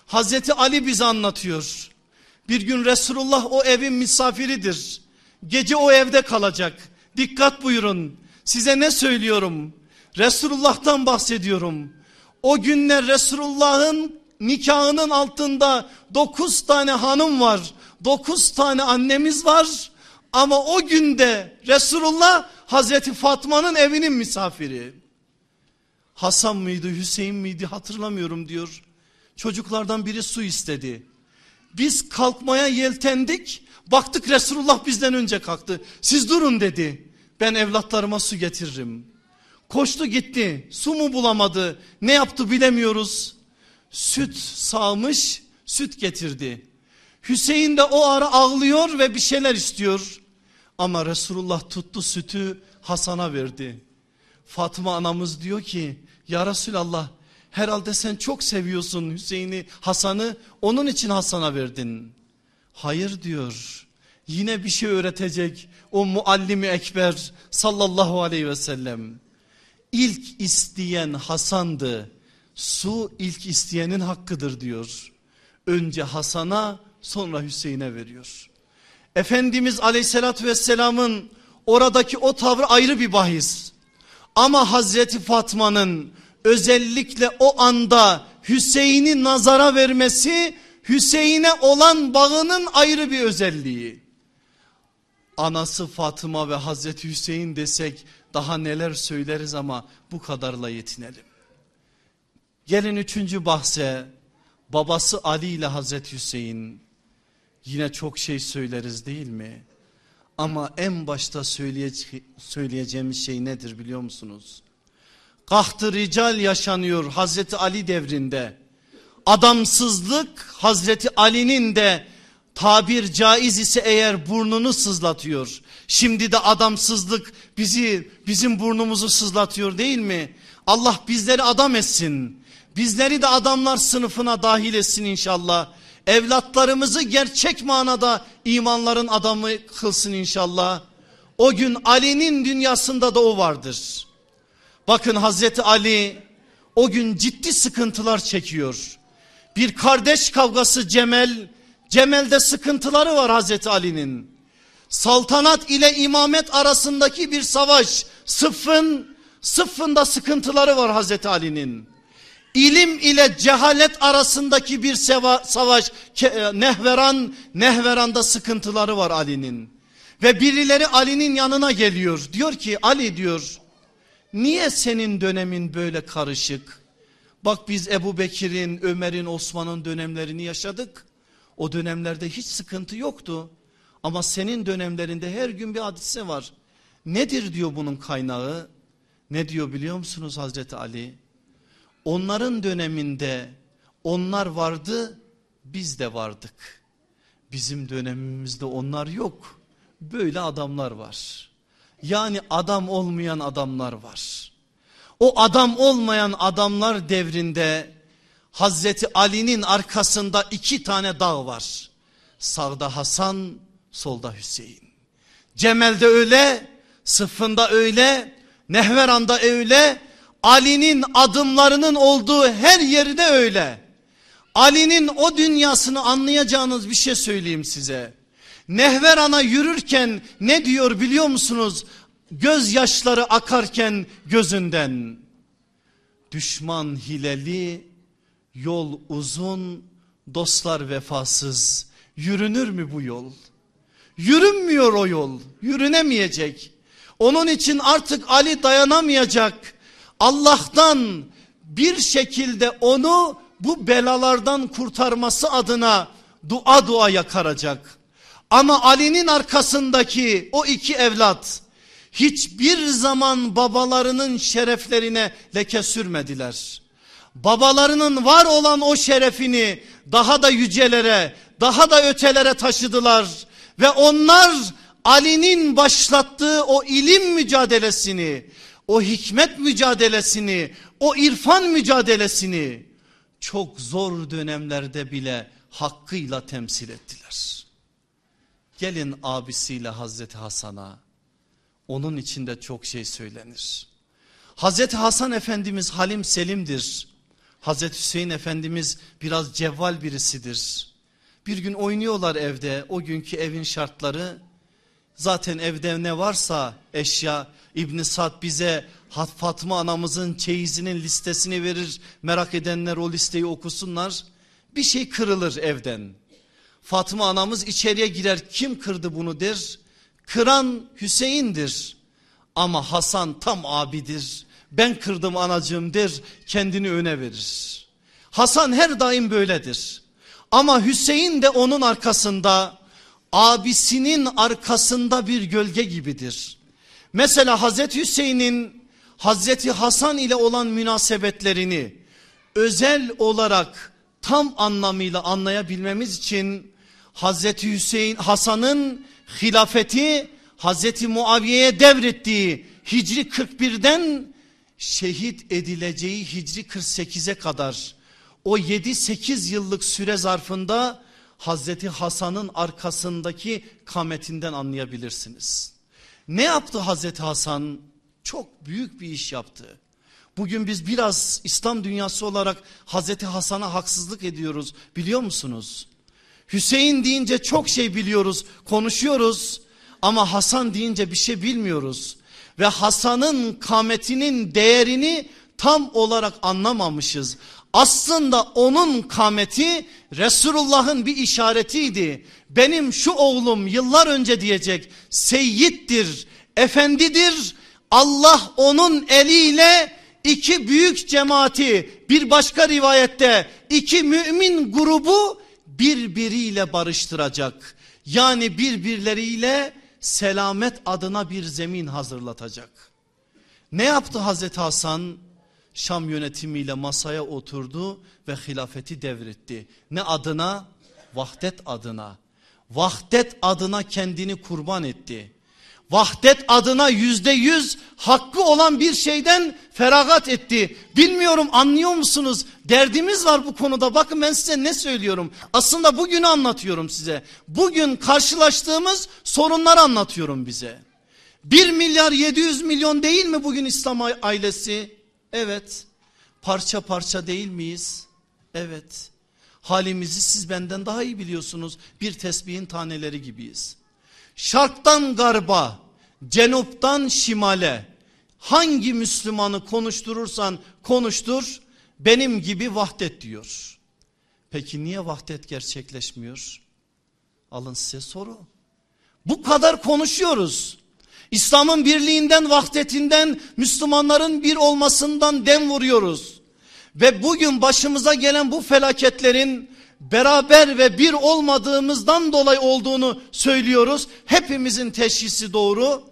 Hazreti Ali bize anlatıyor. Bir gün Resulullah o evin misafiridir. Gece o evde kalacak. Dikkat buyurun. Size ne söylüyorum? Resulullah'tan bahsediyorum. O günler Resulullah'ın nikahının altında dokuz tane hanım var. Dokuz tane annemiz var. Ama o günde Resulullah Hazreti Fatma'nın evinin misafiri. Hasan mıydı Hüseyin miydi hatırlamıyorum diyor. Çocuklardan biri su istedi. Biz kalkmaya yeltendik. Baktık Resulullah bizden önce kalktı. Siz durun dedi. Ben evlatlarıma su getiririm. Koştu gitti. Su mu bulamadı? Ne yaptı bilemiyoruz. Süt sağmış, süt getirdi. Hüseyin de o ara ağlıyor ve bir şeyler istiyor. Ama Resulullah tuttu sütü Hasan'a verdi. Fatma anamız diyor ki ya Resulallah herhalde sen çok seviyorsun Hüseyin'i Hasan'ı onun için Hasan'a verdin. Hayır diyor yine bir şey öğretecek o muallimi ekber sallallahu aleyhi ve sellem. İlk isteyen Hasan'dı su ilk isteyenin hakkıdır diyor. Önce Hasan'a sonra Hüseyin'e veriyor. Efendimiz aleyhissalatü vesselamın oradaki o tavrı ayrı bir bahis. Ama Hazreti Fatma'nın özellikle o anda Hüseyin'i nazara vermesi Hüseyin'e olan bağının ayrı bir özelliği. Anası Fatıma ve Hazreti Hüseyin desek daha neler söyleriz ama bu kadarla yetinelim. Gelin üçüncü bahse babası Ali ile Hazreti Hüseyin yine çok şey söyleriz değil mi? Ama en başta söyleyece söyleyeceğimiz şey nedir biliyor musunuz? Kahtı rical yaşanıyor Hazreti Ali devrinde. Adamsızlık Hazreti Ali'nin de tabir caiz ise eğer burnunu sızlatıyor. Şimdi de adamsızlık bizi bizim burnumuzu sızlatıyor değil mi? Allah bizleri adam etsin. Bizleri de adamlar sınıfına dahil etsin inşallah. Evlatlarımızı gerçek manada imanların adamı kılsın inşallah. O gün Ali'nin dünyasında da o vardır. Bakın Hazreti Ali o gün ciddi sıkıntılar çekiyor. Bir kardeş kavgası Cemel, Cemel'de sıkıntıları var Hazreti Ali'nin. Saltanat ile imamet arasındaki bir savaş, sıffın, sıffında sıkıntıları var Hazreti Ali'nin. İlim ile cehalet arasındaki bir savaş e, Nehveran Nehveran'da sıkıntıları var Ali'nin. Ve birileri Ali'nin yanına geliyor. Diyor ki Ali diyor niye senin dönemin böyle karışık? Bak biz Ebu Bekir'in, Ömer'in, Osman'ın dönemlerini yaşadık. O dönemlerde hiç sıkıntı yoktu. Ama senin dönemlerinde her gün bir hadise var. Nedir diyor bunun kaynağı? Ne diyor biliyor musunuz Hazreti Ali? Onların döneminde onlar vardı biz de vardık. Bizim dönemimizde onlar yok. Böyle adamlar var. Yani adam olmayan adamlar var. O adam olmayan adamlar devrinde Hazreti Ali'nin arkasında iki tane dağ var. Sağda Hasan, solda Hüseyin. Cemel'de öyle, Sıffın'da öyle, Nehveran'da öyle, Ali'nin adımlarının olduğu her yerde öyle. Ali'nin o dünyasını anlayacağınız bir şey söyleyeyim size. Nehveran'a yürürken ne diyor biliyor musunuz? Gözyaşları akarken gözünden. Düşman hileli, yol uzun, dostlar vefasız. Yürünür mü bu yol? Yürünmüyor o yol, yürünemeyecek. Onun için artık Ali dayanamayacak Allah'tan bir şekilde onu bu belalardan kurtarması adına dua dua yakaracak. Ama Ali'nin arkasındaki o iki evlat hiçbir zaman babalarının şereflerine leke sürmediler. Babalarının var olan o şerefini daha da yücelere, daha da ötelere taşıdılar ve onlar Ali'nin başlattığı o ilim mücadelesini, o hikmet mücadelesini, o irfan mücadelesini çok zor dönemlerde bile hakkıyla temsil ettiler. Gelin abisiyle Hazreti Hasan'a onun içinde çok şey söylenir. Hazreti Hasan Efendimiz Halim Selim'dir. Hazreti Hüseyin Efendimiz biraz cevval birisidir. Bir gün oynuyorlar evde o günkü evin şartları Zaten evde ne varsa eşya İbn Sad bize Fatma anamızın çeyizinin listesini verir. Merak edenler o listeyi okusunlar. Bir şey kırılır evden. Fatma anamız içeriye girer. Kim kırdı bunu der. Kıran Hüseyin'dir. Ama Hasan tam abidir. Ben kırdım anacığım der kendini öne verir. Hasan her daim böyledir. Ama Hüseyin de onun arkasında abisinin arkasında bir gölge gibidir. Mesela Hazreti Hüseyin'in Hazreti Hasan ile olan münasebetlerini özel olarak tam anlamıyla anlayabilmemiz için Hazreti Hüseyin Hasan'ın hilafeti Hazreti Muaviye'ye devrettiği Hicri 41'den şehit edileceği Hicri 48'e kadar o 7-8 yıllık süre zarfında Hazreti Hasan'ın arkasındaki kametinden anlayabilirsiniz. Ne yaptı Hazreti Hasan? Çok büyük bir iş yaptı. Bugün biz biraz İslam dünyası olarak Hazreti Hasan'a haksızlık ediyoruz biliyor musunuz? Hüseyin deyince çok şey biliyoruz, konuşuyoruz ama Hasan deyince bir şey bilmiyoruz. Ve Hasan'ın kametinin değerini tam olarak anlamamışız. Aslında onun kameti Resulullah'ın bir işaretiydi. Benim şu oğlum yıllar önce diyecek seyyittir, efendidir. Allah onun eliyle iki büyük cemaati bir başka rivayette iki mümin grubu birbiriyle barıştıracak. Yani birbirleriyle selamet adına bir zemin hazırlatacak. Ne yaptı Hazreti Hasan? Şam yönetimiyle masaya oturdu ve hilafeti devretti. Ne adına? Vahdet adına. Vahdet adına kendini kurban etti. Vahdet adına yüzde yüz hakkı olan bir şeyden feragat etti. Bilmiyorum anlıyor musunuz? Derdimiz var bu konuda. Bakın ben size ne söylüyorum. Aslında bugünü anlatıyorum size. Bugün karşılaştığımız sorunları anlatıyorum bize. 1 milyar 700 milyon değil mi bugün İslam ailesi? Evet. Parça parça değil miyiz? Evet. Halimizi siz benden daha iyi biliyorsunuz. Bir tesbihin taneleri gibiyiz. Şarktan garba, cenuptan şimale hangi Müslümanı konuşturursan konuştur benim gibi vahdet diyor. Peki niye vahdet gerçekleşmiyor? Alın size soru. Bu kadar konuşuyoruz. İslam'ın birliğinden, vahdetinden, Müslümanların bir olmasından dem vuruyoruz. Ve bugün başımıza gelen bu felaketlerin beraber ve bir olmadığımızdan dolayı olduğunu söylüyoruz. Hepimizin teşhisi doğru.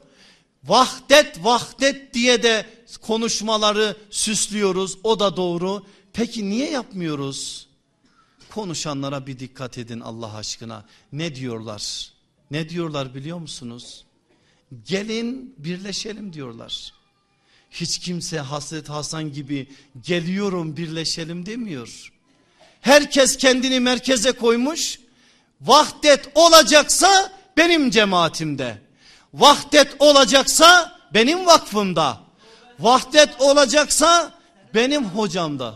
Vahdet vahdet diye de konuşmaları süslüyoruz. O da doğru. Peki niye yapmıyoruz? Konuşanlara bir dikkat edin Allah aşkına. Ne diyorlar? Ne diyorlar biliyor musunuz? Gelin birleşelim diyorlar. Hiç kimse Hazreti Hasan gibi geliyorum birleşelim demiyor. Herkes kendini merkeze koymuş. Vahdet olacaksa benim cemaatimde. Vahdet olacaksa benim vakfımda. Vahdet olacaksa benim hocamda.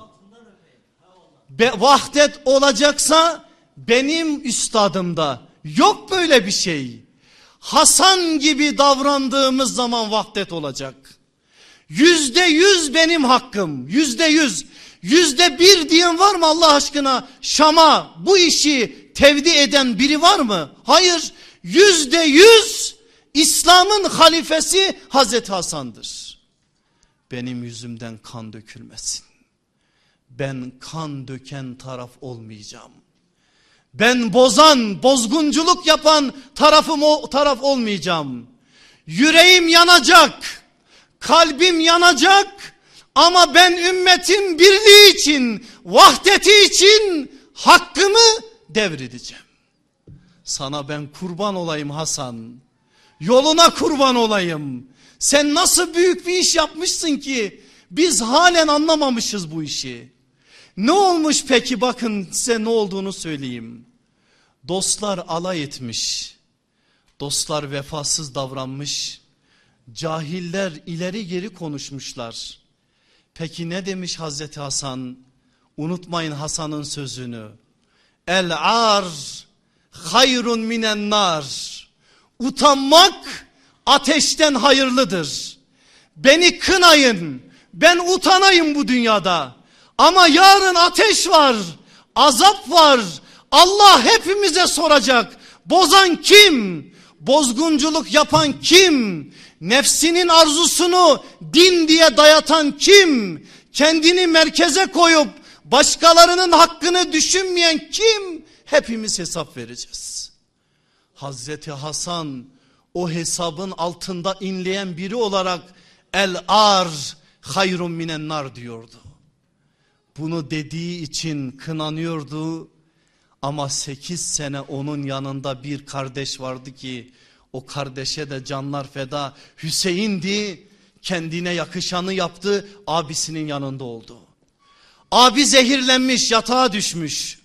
Be, vahdet olacaksa benim üstadımda. Yok böyle bir şey. Hasan gibi davrandığımız zaman vahdet olacak. Yüzde yüz benim hakkım. Yüzde yüz. Yüzde bir diyen var mı Allah aşkına? Şam'a bu işi tevdi eden biri var mı? Hayır. Yüzde yüz İslam'ın halifesi Hazreti Hasan'dır. Benim yüzümden kan dökülmesin. Ben kan döken taraf olmayacağım. Ben bozan, bozgunculuk yapan tarafım o taraf olmayacağım. Yüreğim yanacak, kalbim yanacak ama ben ümmetin birliği için, vahdeti için hakkımı devredeceğim. Sana ben kurban olayım Hasan. Yoluna kurban olayım. Sen nasıl büyük bir iş yapmışsın ki biz halen anlamamışız bu işi. Ne olmuş peki bakın size ne olduğunu söyleyeyim. Dostlar alay etmiş. Dostlar vefasız davranmış. Cahiller ileri geri konuşmuşlar. Peki ne demiş Hazreti Hasan? Unutmayın Hasan'ın sözünü. El ar hayrun minen nar. Utanmak ateşten hayırlıdır. Beni kınayın. Ben utanayım bu dünyada. Ama yarın ateş var. Azap var. Allah hepimize soracak. Bozan kim? Bozgunculuk yapan kim? Nefsinin arzusunu din diye dayatan kim? Kendini merkeze koyup başkalarının hakkını düşünmeyen kim? Hepimiz hesap vereceğiz. Hazreti Hasan o hesabın altında inleyen biri olarak el ar hayrun minen nar diyordu. Bunu dediği için kınanıyordu ama sekiz sene onun yanında bir kardeş vardı ki o kardeşe de canlar feda Hüseyin'di kendine yakışanı yaptı abisinin yanında oldu. Abi zehirlenmiş yatağa düşmüş.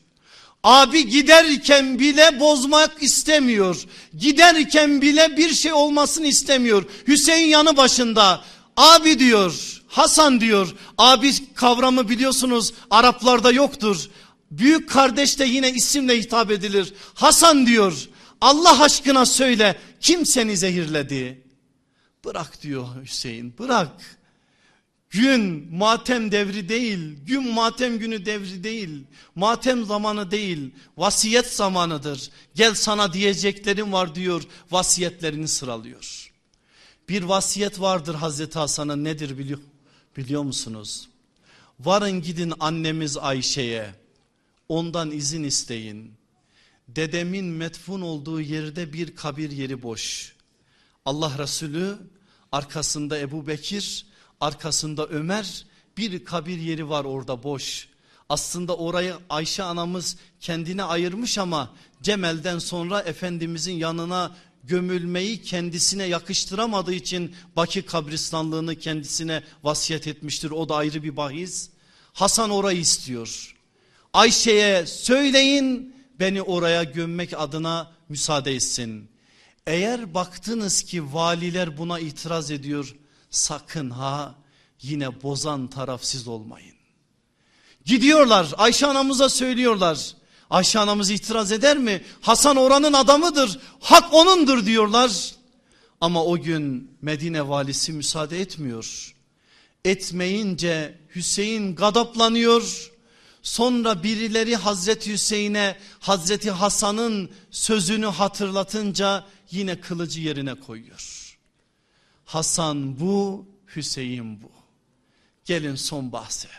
Abi giderken bile bozmak istemiyor. Giderken bile bir şey olmasını istemiyor. Hüseyin yanı başında. Abi diyor Hasan diyor abi kavramı biliyorsunuz Araplarda yoktur. Büyük kardeş de yine isimle hitap edilir. Hasan diyor Allah aşkına söyle kim seni zehirledi? Bırak diyor Hüseyin bırak. Gün matem devri değil, gün matem günü devri değil, matem zamanı değil, vasiyet zamanıdır. Gel sana diyeceklerim var diyor, vasiyetlerini sıralıyor. Bir vasiyet vardır Hazreti Hasan'ın nedir biliyor, biliyor musunuz? Varın gidin annemiz Ayşe'ye, ondan izin isteyin. Dedemin metfun olduğu yerde bir kabir yeri boş. Allah Resulü arkasında Ebu Bekir, arkasında Ömer bir kabir yeri var orada boş. Aslında orayı Ayşe anamız kendine ayırmış ama Cemel'den sonra Efendimizin yanına gömülmeyi kendisine yakıştıramadığı için Baki kabristanlığını kendisine vasiyet etmiştir. O da ayrı bir bahis. Hasan orayı istiyor. Ayşe'ye söyleyin beni oraya gömmek adına müsaade etsin. Eğer baktınız ki valiler buna itiraz ediyor sakın ha yine bozan taraf siz olmayın. Gidiyorlar Ayşe anamıza söylüyorlar. Ayşe anamız itiraz eder mi? Hasan oranın adamıdır. Hak onundur diyorlar. Ama o gün Medine valisi müsaade etmiyor. Etmeyince Hüseyin gadaplanıyor. Sonra birileri Hazreti Hüseyin'e Hazreti Hasan'ın sözünü hatırlatınca yine kılıcı yerine koyuyor. Hasan bu, Hüseyin bu. Gelin son bahse.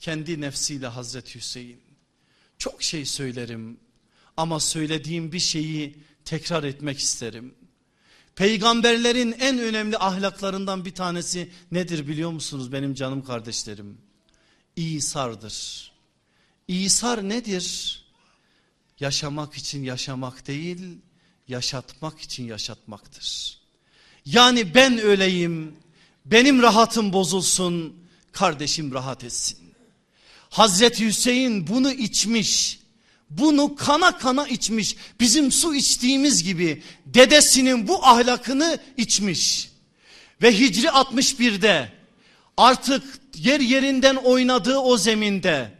Kendi nefsiyle Hazreti Hüseyin. Çok şey söylerim ama söylediğim bir şeyi tekrar etmek isterim. Peygamberlerin en önemli ahlaklarından bir tanesi nedir biliyor musunuz benim canım kardeşlerim? İsardır. İsar nedir? Yaşamak için yaşamak değil, yaşatmak için yaşatmaktır. Yani ben öleyim, benim rahatım bozulsun, kardeşim rahat etsin. Hazreti Hüseyin bunu içmiş. Bunu kana kana içmiş. Bizim su içtiğimiz gibi dedesinin bu ahlakını içmiş. Ve Hicri 61'de artık yer yerinden oynadığı o zeminde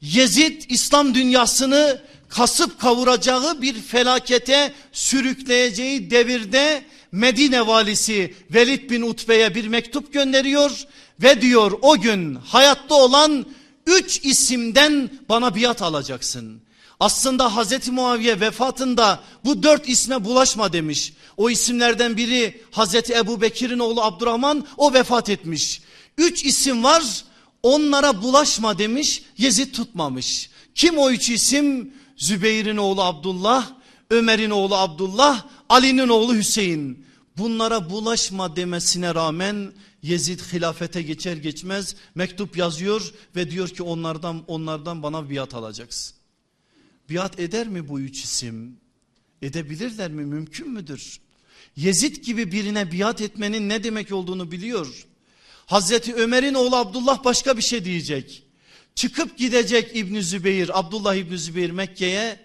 Yezid İslam dünyasını kasıp kavuracağı bir felakete sürükleyeceği devirde Medine valisi Velid bin Utbe'ye bir mektup gönderiyor ve diyor o gün hayatta olan üç isimden bana biat alacaksın. Aslında Hazreti Muaviye vefatında bu dört isme bulaşma demiş. O isimlerden biri Hazreti Ebu Bekir'in oğlu Abdurrahman o vefat etmiş. Üç isim var onlara bulaşma demiş Yezid tutmamış. Kim o üç isim? Zübeyir'in oğlu Abdullah, Ömer'in oğlu Abdullah, Ali'nin oğlu Hüseyin. Bunlara bulaşma demesine rağmen Yezid hilafete geçer geçmez mektup yazıyor ve diyor ki onlardan onlardan bana biat alacaksın. Biat eder mi bu üç isim? Edebilirler mi? Mümkün müdür? Yezid gibi birine biat etmenin ne demek olduğunu biliyor. Hazreti Ömer'in oğlu Abdullah başka bir şey diyecek. Çıkıp gidecek İbn Zübeyir, Abdullah İbn Zübeyir Mekke'ye.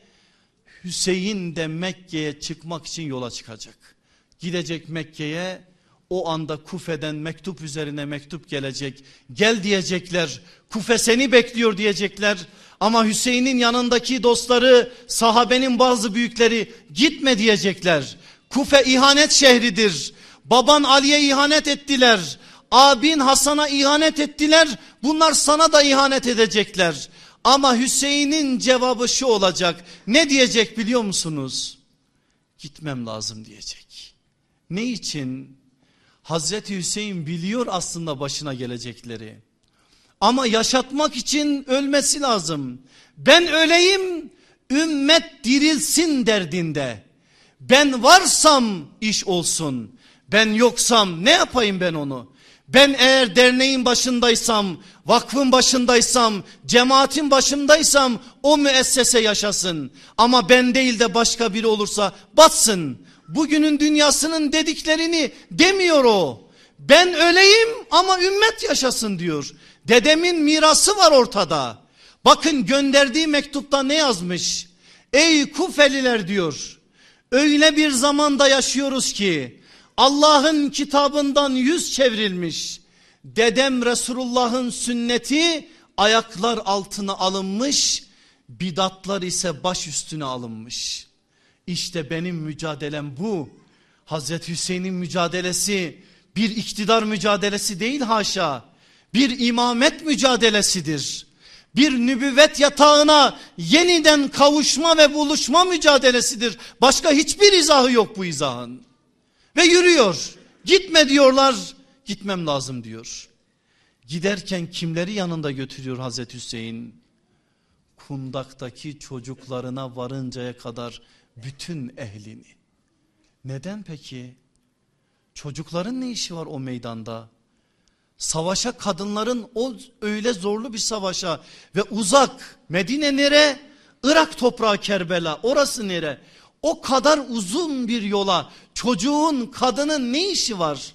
Hüseyin de Mekke'ye çıkmak için yola çıkacak. Gidecek Mekke'ye o anda Kufe'den mektup üzerine mektup gelecek. Gel diyecekler. Kufe seni bekliyor diyecekler. Ama Hüseyin'in yanındaki dostları sahabenin bazı büyükleri gitme diyecekler. Kufe ihanet şehridir. Baban Ali'ye ihanet ettiler. Abin Hasan'a ihanet ettiler. Bunlar sana da ihanet edecekler. Ama Hüseyin'in cevabı şu olacak. Ne diyecek biliyor musunuz? gitmem lazım diyecek. Ne için? Hazreti Hüseyin biliyor aslında başına gelecekleri. Ama yaşatmak için ölmesi lazım. Ben öleyim ümmet dirilsin derdinde. Ben varsam iş olsun. Ben yoksam ne yapayım ben onu? Ben eğer derneğin başındaysam, vakfın başındaysam, cemaatin başındaysam o müessese yaşasın. Ama ben değil de başka biri olursa batsın. Bugünün dünyasının dediklerini demiyor o. Ben öleyim ama ümmet yaşasın diyor. Dedemin mirası var ortada. Bakın gönderdiği mektupta ne yazmış? Ey Kufeliler diyor. Öyle bir zamanda yaşıyoruz ki Allah'ın kitabından yüz çevrilmiş. Dedem Resulullah'ın sünneti ayaklar altına alınmış. Bidatlar ise baş üstüne alınmış. İşte benim mücadelem bu. Hazreti Hüseyin'in mücadelesi bir iktidar mücadelesi değil haşa. Bir imamet mücadelesidir. Bir nübüvvet yatağına yeniden kavuşma ve buluşma mücadelesidir. Başka hiçbir izahı yok bu izahın. Ve yürüyor. Gitme diyorlar. Gitmem lazım diyor. Giderken kimleri yanında götürüyor Hazreti Hüseyin? Kundaktaki çocuklarına varıncaya kadar bütün ehlini. Neden peki? Çocukların ne işi var o meydanda? Savaşa kadınların o öyle zorlu bir savaşa ve uzak Medine nere? Irak toprağı Kerbela orası nere? O kadar uzun bir yola çocuğun kadının ne işi var?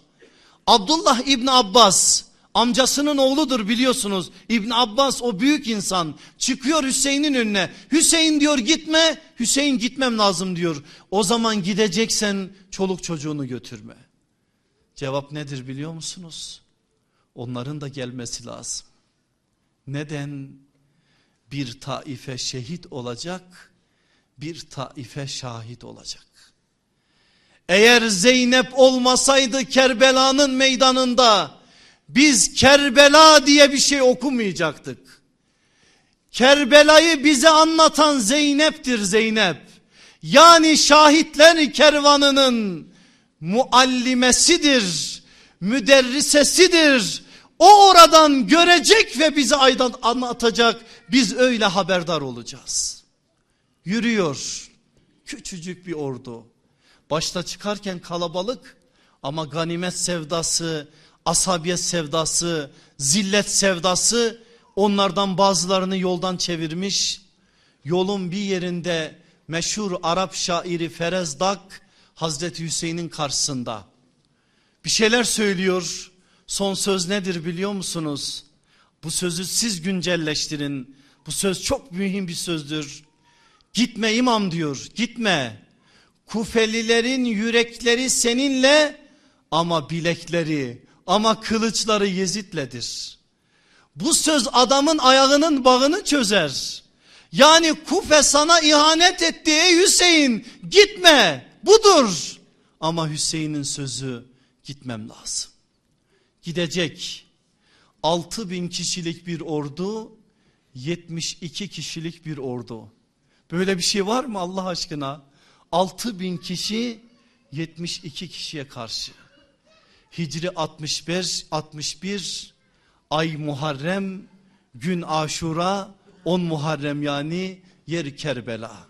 Abdullah İbni Abbas amcasının oğludur biliyorsunuz. İbn Abbas o büyük insan çıkıyor Hüseyin'in önüne. Hüseyin diyor gitme. Hüseyin gitmem lazım diyor. O zaman gideceksen çoluk çocuğunu götürme. Cevap nedir biliyor musunuz? Onların da gelmesi lazım. Neden? Bir taife şehit olacak, bir taife şahit olacak. Eğer Zeynep olmasaydı Kerbela'nın meydanında biz Kerbela diye bir şey okumayacaktık. Kerbela'yı bize anlatan Zeynep'tir Zeynep. Yani şahitler kervanının muallimesidir, müderrisesidir. O oradan görecek ve bize aydan anlatacak. Biz öyle haberdar olacağız. Yürüyor küçücük bir ordu. Başta çıkarken kalabalık ama ganimet sevdası, asabiyet sevdası, zillet sevdası onlardan bazılarını yoldan çevirmiş. Yolun bir yerinde meşhur Arap şairi Ferezdak Hazreti Hüseyin'in karşısında. Bir şeyler söylüyor. Son söz nedir biliyor musunuz? Bu sözü siz güncelleştirin. Bu söz çok mühim bir sözdür. Gitme imam diyor. Gitme. Kufelilerin yürekleri seninle ama bilekleri ama kılıçları Yezid'ledir. Bu söz adamın ayağının bağını çözer. Yani Kufe sana ihanet etti ey Hüseyin gitme budur. Ama Hüseyin'in sözü gitmem lazım. Gidecek 6 bin kişilik bir ordu 72 kişilik bir ordu. Böyle bir şey var mı Allah aşkına? 6 bin kişi 72 kişiye karşı. Hicri 65, 61 ay Muharrem gün Aşura 10 Muharrem yani yer Kerbela.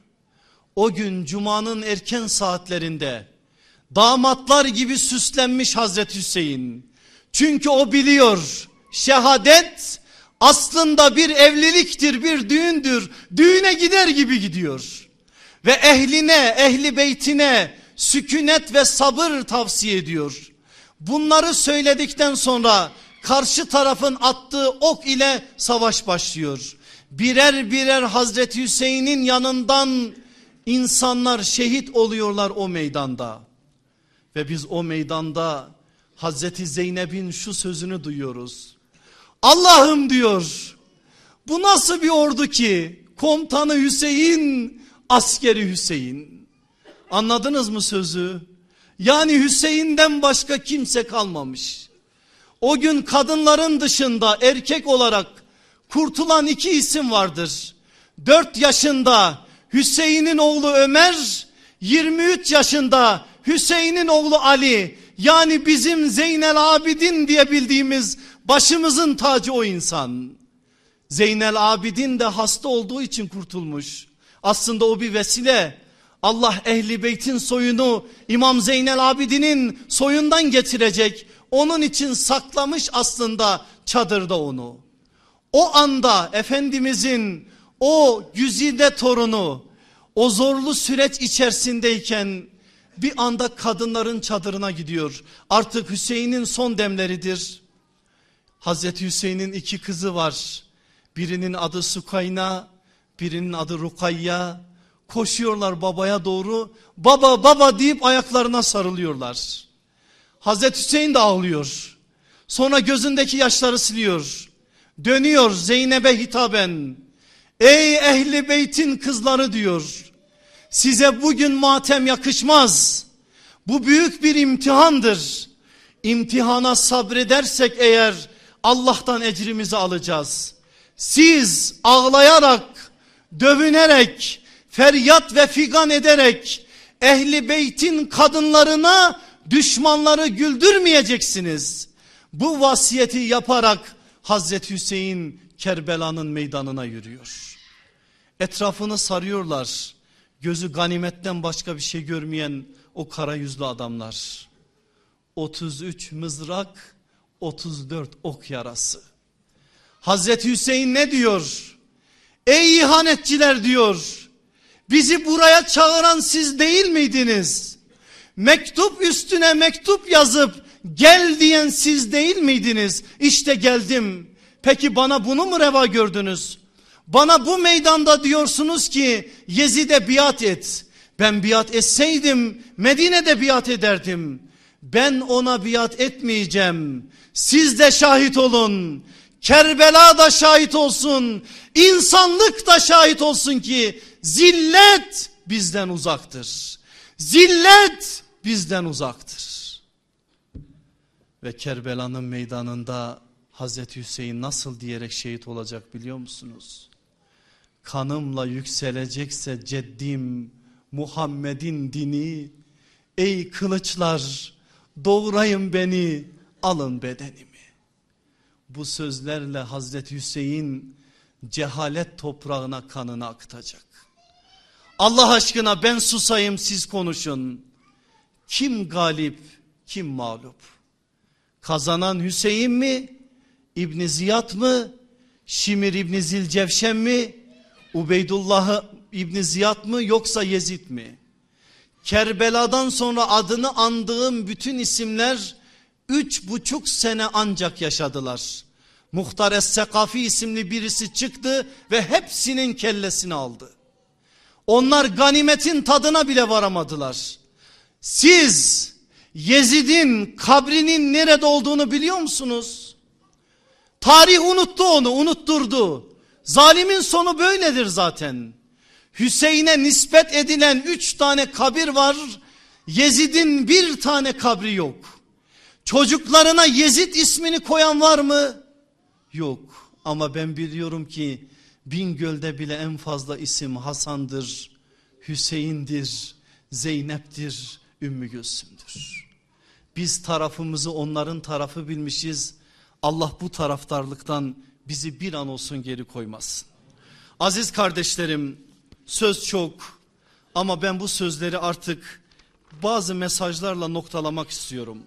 O gün Cuma'nın erken saatlerinde damatlar gibi süslenmiş Hazreti Hüseyin. Çünkü o biliyor şehadet aslında bir evliliktir bir düğündür. Düğüne gider gibi gidiyor. Ve ehline ehli beytine sükunet ve sabır tavsiye ediyor. Bunları söyledikten sonra karşı tarafın attığı ok ile savaş başlıyor. Birer birer Hazreti Hüseyin'in yanından insanlar şehit oluyorlar o meydanda. Ve biz o meydanda Hazreti Zeynep'in şu sözünü duyuyoruz. Allah'ım diyor bu nasıl bir ordu ki komutanı Hüseyin askeri Hüseyin. Anladınız mı sözü? Yani Hüseyin'den başka kimse kalmamış. O gün kadınların dışında erkek olarak kurtulan iki isim vardır. Dört yaşında Hüseyin'in oğlu Ömer, 23 yaşında Hüseyin'in oğlu Ali yani bizim Zeynel Abidin diye bildiğimiz başımızın tacı o insan. Zeynel Abidin de hasta olduğu için kurtulmuş. Aslında o bir vesile. Allah ehli beytin soyunu İmam Zeynel Abidin'in soyundan getirecek. Onun için saklamış aslında çadırda onu. O anda Efendimizin o güzide torunu o zorlu süreç içerisindeyken bir anda kadınların çadırına gidiyor. Artık Hüseyin'in son demleridir. Hazreti Hüseyin'in iki kızı var. Birinin adı Sukayna, birinin adı Rukayya. Koşuyorlar babaya doğru. Baba baba deyip ayaklarına sarılıyorlar. Hazreti Hüseyin de ağlıyor. Sonra gözündeki yaşları siliyor. Dönüyor Zeynep'e hitaben. Ey ehli beytin kızları diyor. Size bugün matem yakışmaz. Bu büyük bir imtihandır. İmtihana sabredersek eğer Allah'tan ecrimizi alacağız. Siz ağlayarak, dövünerek, feryat ve figan ederek ehli beytin kadınlarına düşmanları güldürmeyeceksiniz. Bu vasiyeti yaparak Hazreti Hüseyin Kerbela'nın meydanına yürüyor. Etrafını sarıyorlar. Gözü ganimetten başka bir şey görmeyen o kara yüzlü adamlar. 33 mızrak, 34 ok yarası. Hazreti Hüseyin ne diyor? Ey ihanetçiler diyor. Bizi buraya çağıran siz değil miydiniz? Mektup üstüne mektup yazıp gel diyen siz değil miydiniz? İşte geldim. Peki bana bunu mu reva gördünüz? Bana bu meydanda diyorsunuz ki Yezid'e biat et. Ben biat etseydim Medine'de biat ederdim. Ben ona biat etmeyeceğim. Siz de şahit olun. Kerbela da şahit olsun. İnsanlık da şahit olsun ki zillet bizden uzaktır. Zillet bizden uzaktır. Ve Kerbela'nın meydanında Hazreti Hüseyin nasıl diyerek şehit olacak biliyor musunuz? Kanımla yükselecekse ceddim Muhammed'in dini ey kılıçlar doğrayın beni alın bedenimi. Bu sözlerle Hazreti Hüseyin cehalet toprağına kanını akıtacak. Allah aşkına ben susayım siz konuşun. Kim galip kim mağlup? Kazanan Hüseyin mi? İbni Ziyad mı? Şimir İbni Zilcevşen mi? Ubeydullah İbni Ziyad mı yoksa Yezid mi? Kerbela'dan sonra adını andığım bütün isimler üç buçuk sene ancak yaşadılar. Muhtar Es-Sekafi isimli birisi çıktı ve hepsinin kellesini aldı. Onlar ganimetin tadına bile varamadılar. Siz Yezid'in kabrinin nerede olduğunu biliyor musunuz? Tarih unuttu onu unutturdu. Zalimin sonu böyledir zaten. Hüseyin'e nispet edilen üç tane kabir var. Yezid'in bir tane kabri yok. Çocuklarına Yezid ismini koyan var mı? Yok. Ama ben biliyorum ki Bingöl'de bile en fazla isim Hasan'dır, Hüseyin'dir, Zeynep'tir, Ümmü Gülsüm'dür. Biz tarafımızı onların tarafı bilmişiz. Allah bu taraftarlıktan bizi bir an olsun geri koymasın. Aziz kardeşlerim söz çok ama ben bu sözleri artık bazı mesajlarla noktalamak istiyorum.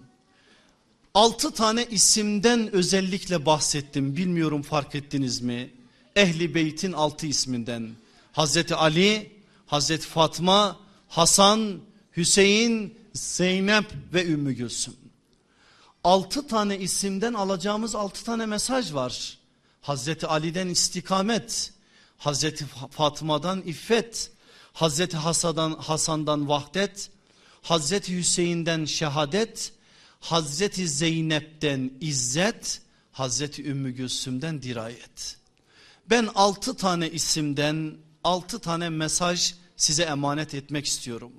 Altı tane isimden özellikle bahsettim bilmiyorum fark ettiniz mi? Ehli Beyt'in altı isminden Hazreti Ali, Hazreti Fatma, Hasan, Hüseyin, Zeynep ve Ümmü Gülsüm. Altı tane isimden alacağımız altı tane mesaj var. Hazreti Ali'den istikamet, Hazreti Fatma'dan iffet, Hazreti Hasan'dan, Hasan'dan vahdet, Hazreti Hüseyin'den şehadet, Hazreti Zeynep'ten izzet, Hazreti Ümmü Gülsüm'den dirayet. Ben altı tane isimden altı tane mesaj size emanet etmek istiyorum.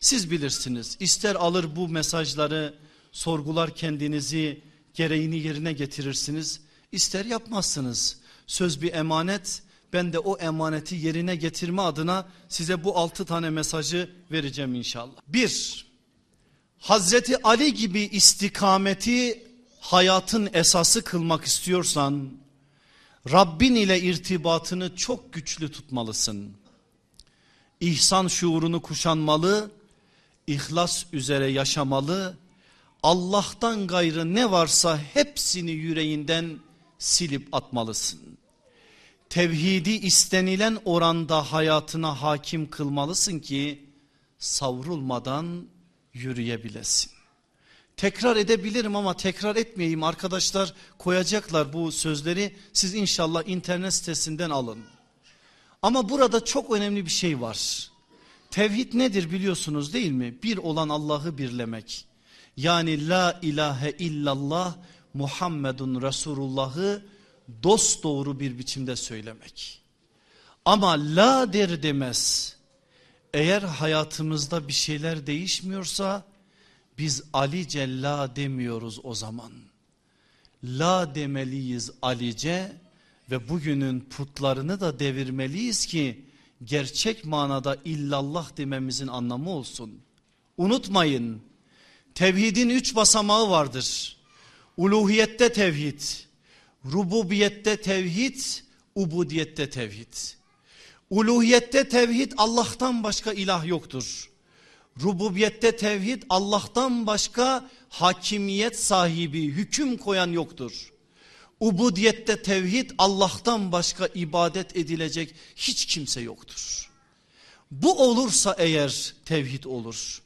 Siz bilirsiniz ister alır bu mesajları sorgular kendinizi gereğini yerine getirirsiniz. ister yapmazsınız. Söz bir emanet Ben de o emaneti yerine getirme adına size bu altı tane mesajı vereceğim inşallah. Bir, Hazreti Ali gibi istikameti hayatın esası kılmak istiyorsan Rabbin ile irtibatını çok güçlü tutmalısın. İhsan şuurunu kuşanmalı, ihlas üzere yaşamalı, Allah'tan gayrı ne varsa hepsini yüreğinden silip atmalısın. Tevhidi istenilen oranda hayatına hakim kılmalısın ki savrulmadan yürüyebilesin. Tekrar edebilirim ama tekrar etmeyeyim arkadaşlar koyacaklar bu sözleri siz inşallah internet sitesinden alın. Ama burada çok önemli bir şey var. Tevhid nedir biliyorsunuz değil mi? Bir olan Allah'ı birlemek. Yani la ilahe illallah Muhammedun Resulullah'ı dost doğru bir biçimde söylemek. Ama la der demez. Eğer hayatımızda bir şeyler değişmiyorsa biz Alice la demiyoruz o zaman. La demeliyiz Alice ve bugünün putlarını da devirmeliyiz ki gerçek manada illallah dememizin anlamı olsun. Unutmayın tevhidin üç basamağı vardır. Uluhiyette tevhid, rububiyette tevhid, ubudiyette tevhid. Uluhiyette tevhid Allah'tan başka ilah yoktur. Rububiyette tevhid Allah'tan başka hakimiyet sahibi, hüküm koyan yoktur. Ubudiyette tevhid Allah'tan başka ibadet edilecek hiç kimse yoktur. Bu olursa eğer tevhid olur.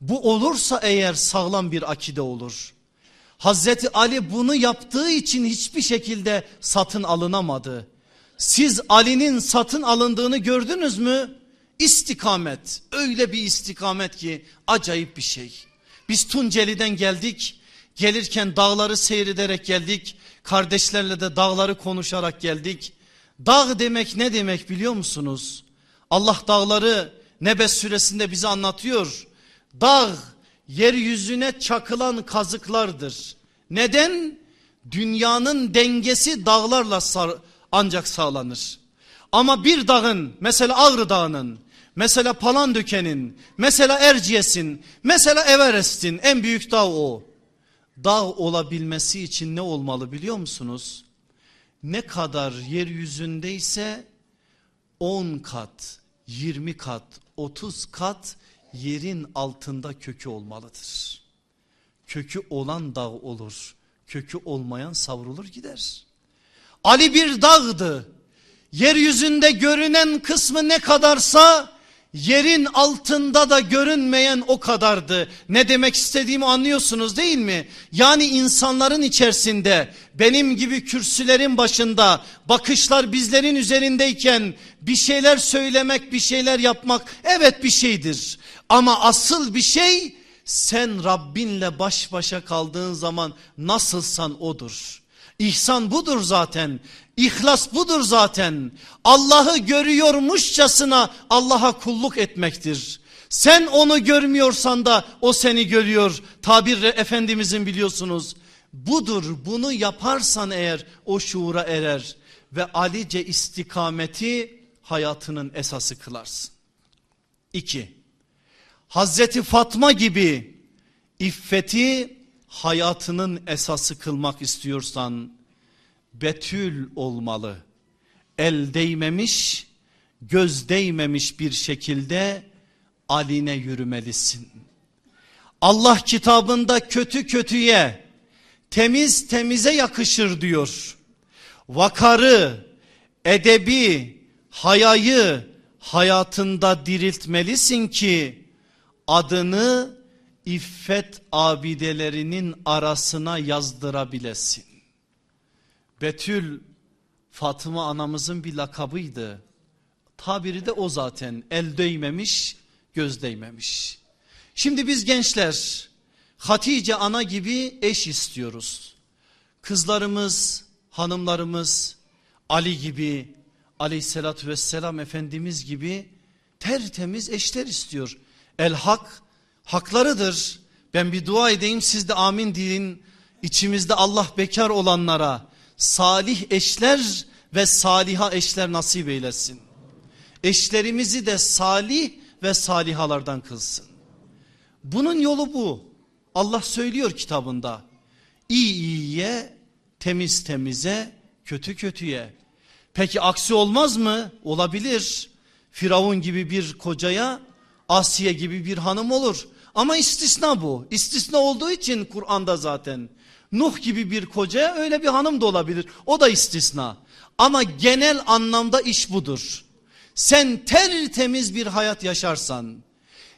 Bu olursa eğer sağlam bir akide olur. Hazreti Ali bunu yaptığı için hiçbir şekilde satın alınamadı. Siz Ali'nin satın alındığını gördünüz mü? İstikamet öyle bir istikamet ki acayip bir şey. Biz Tunceli'den geldik gelirken dağları seyrederek geldik. Kardeşlerle de dağları konuşarak geldik. Dağ demek ne demek biliyor musunuz? Allah dağları Nebes suresinde bize anlatıyor. Dağ yeryüzüne çakılan kazıklardır. Neden? Dünyanın dengesi dağlarla ancak sağlanır. Ama bir dağın mesela Ağrı Dağı'nın mesela Palandöken'in mesela Erciyes'in mesela Everest'in en büyük dağ o. Dağ olabilmesi için ne olmalı biliyor musunuz? Ne kadar yeryüzündeyse 10 kat, 20 kat, 30 kat yerin altında kökü olmalıdır. Kökü olan dağ olur. Kökü olmayan savrulur gider. Ali bir dağdı. Yeryüzünde görünen kısmı ne kadarsa yerin altında da görünmeyen o kadardı. Ne demek istediğimi anlıyorsunuz değil mi? Yani insanların içerisinde benim gibi kürsülerin başında bakışlar bizlerin üzerindeyken bir şeyler söylemek bir şeyler yapmak evet bir şeydir. Ama asıl bir şey sen Rabbinle baş başa kaldığın zaman nasılsan odur. İhsan budur zaten. İhlas budur zaten. Allah'ı görüyormuşçasına Allah'a kulluk etmektir. Sen onu görmüyorsan da o seni görüyor. Tabir Efendimizin biliyorsunuz. Budur bunu yaparsan eğer o şuura erer ve alice istikameti hayatının esası kılarsın. İki, Hazreti Fatma gibi iffeti hayatının esası kılmak istiyorsan betül olmalı. El değmemiş, göz değmemiş bir şekilde aline yürümelisin. Allah kitabında kötü kötüye, temiz temize yakışır diyor. Vakarı, edebi, hayayı hayatında diriltmelisin ki adını iffet abidelerinin arasına yazdırabilesin. Betül Fatıma anamızın bir lakabıydı. Tabiri de o zaten el değmemiş göz değmemiş. Şimdi biz gençler Hatice ana gibi eş istiyoruz. Kızlarımız, hanımlarımız Ali gibi aleyhissalatü vesselam Efendimiz gibi tertemiz eşler istiyor. El hak haklarıdır. Ben bir dua edeyim siz de amin deyin. İçimizde Allah bekar olanlara salih eşler ve saliha eşler nasip eylesin. Eşlerimizi de salih ve salihalardan kılsın. Bunun yolu bu. Allah söylüyor kitabında. İyi iyiye, temiz temize, kötü kötüye. Peki aksi olmaz mı? Olabilir. Firavun gibi bir kocaya Asiye gibi bir hanım olur. Ama istisna bu. İstisna olduğu için Kur'an'da zaten. Nuh gibi bir kocaya öyle bir hanım da olabilir. O da istisna. Ama genel anlamda iş budur. Sen tertemiz bir hayat yaşarsan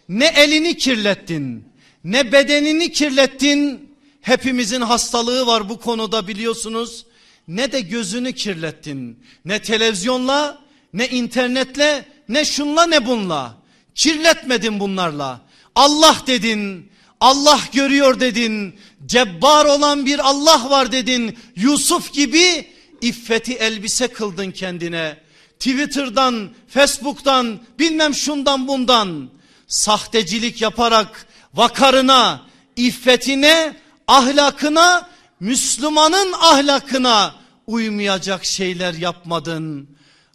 ne elini kirlettin ne bedenini kirlettin. Hepimizin hastalığı var bu konuda biliyorsunuz. Ne de gözünü kirlettin. Ne televizyonla ne internetle ne şunla ne bunla. Kirletmedin bunlarla. Allah dedin. Allah görüyor dedin. Cebbar olan bir Allah var dedin. Yusuf gibi iffeti elbise kıldın kendine. Twitter'dan, Facebook'tan, bilmem şundan bundan sahtecilik yaparak vakarına, iffetine, ahlakına, Müslümanın ahlakına uymayacak şeyler yapmadın.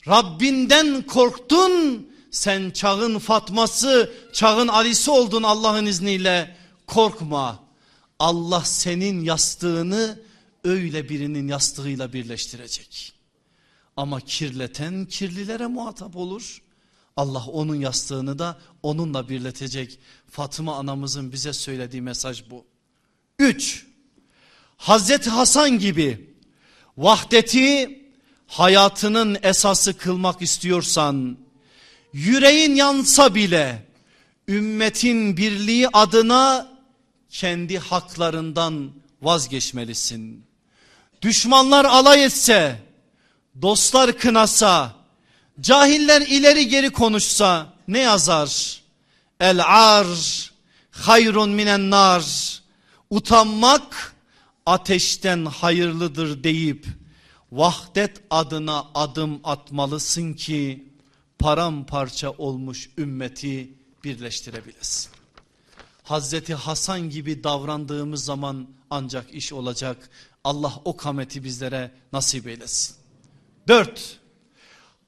Rabbinden korktun. Sen çağın Fatması, çağın Ali'si oldun Allah'ın izniyle. Korkma. Allah senin yastığını öyle birinin yastığıyla birleştirecek. Ama kirleten kirlilere muhatap olur. Allah onun yastığını da onunla birletecek. Fatıma anamızın bize söylediği mesaj bu. Üç, Hazreti Hasan gibi vahdeti hayatının esası kılmak istiyorsan, yüreğin yansa bile ümmetin birliği adına kendi haklarından vazgeçmelisin. Düşmanlar alay etse, dostlar kınasa, cahiller ileri geri konuşsa ne yazar? El ar hayrun minen nar. Utanmak ateşten hayırlıdır deyip vahdet adına adım atmalısın ki paramparça olmuş ümmeti birleştirebilesin. Hazreti Hasan gibi davrandığımız zaman ancak iş olacak. Allah o kameti bizlere nasip eylesin. Dört,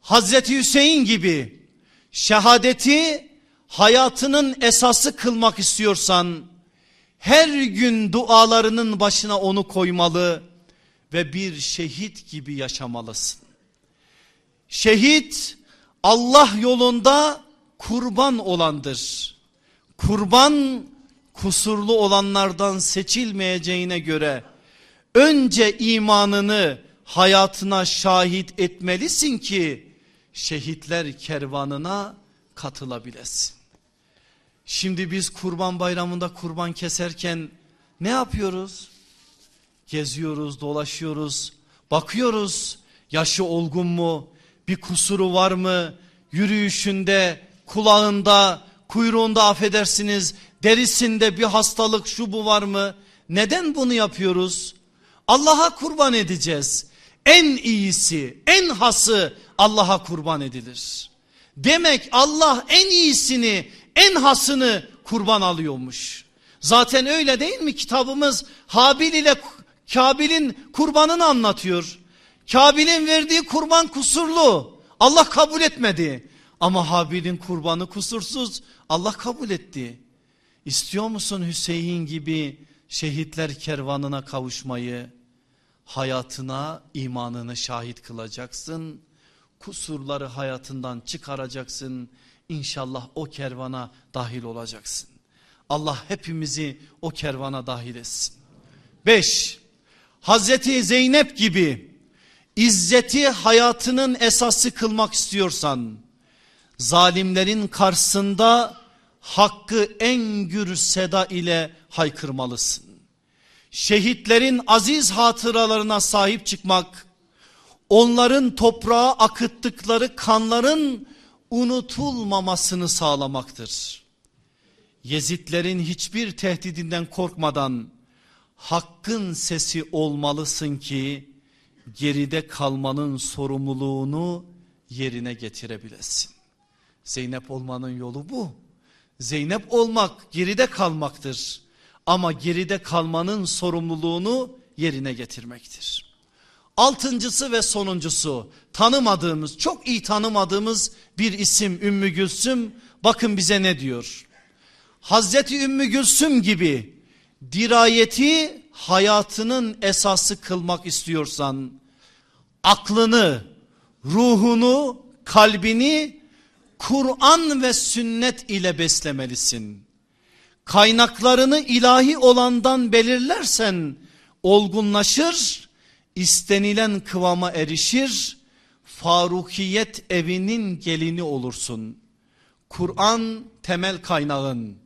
Hazreti Hüseyin gibi şehadeti hayatının esası kılmak istiyorsan her gün dualarının başına onu koymalı ve bir şehit gibi yaşamalısın. Şehit Allah yolunda kurban olandır. Kurban kusurlu olanlardan seçilmeyeceğine göre önce imanını hayatına şahit etmelisin ki şehitler kervanına katılabilesin. Şimdi biz kurban bayramında kurban keserken ne yapıyoruz? Geziyoruz, dolaşıyoruz, bakıyoruz. Yaşı olgun mu? Bir kusuru var mı? Yürüyüşünde, kulağında, kuyruğunda affedersiniz, derisinde bir hastalık şu bu var mı? Neden bunu yapıyoruz? Allah'a kurban edeceğiz. En iyisi, en hası Allah'a kurban edilir. Demek Allah en iyisini, en hasını kurban alıyormuş. Zaten öyle değil mi kitabımız Habil ile Kabil'in kurbanını anlatıyor. Kabil'in verdiği kurban kusurlu. Allah kabul etmedi. Ama Habil'in kurbanı kusursuz. Allah kabul etti. İstiyor musun Hüseyin gibi şehitler kervanına kavuşmayı? Hayatına imanını şahit kılacaksın. Kusurları hayatından çıkaracaksın. İnşallah o kervana dahil olacaksın. Allah hepimizi o kervana dahil etsin. Beş, Hazreti Zeynep gibi izzeti hayatının esası kılmak istiyorsan, zalimlerin karşısında hakkı en gür seda ile haykırmalısın. Şehitlerin aziz hatıralarına sahip çıkmak, onların toprağa akıttıkları kanların unutulmamasını sağlamaktır. Yezidlerin hiçbir tehdidinden korkmadan hakkın sesi olmalısın ki geride kalmanın sorumluluğunu yerine getirebilesin. Zeynep olmanın yolu bu. Zeynep olmak geride kalmaktır. Ama geride kalmanın sorumluluğunu yerine getirmektir. Altıncısı ve sonuncusu tanımadığımız çok iyi tanımadığımız bir isim Ümmü Gülsüm bakın bize ne diyor. Hazreti Ümmü Gülsüm gibi dirayeti hayatının esası kılmak istiyorsan aklını, ruhunu, kalbini Kur'an ve sünnet ile beslemelisin. Kaynaklarını ilahi olandan belirlersen olgunlaşır, istenilen kıvama erişir, Farukiyet evinin gelini olursun. Kur'an temel kaynağın,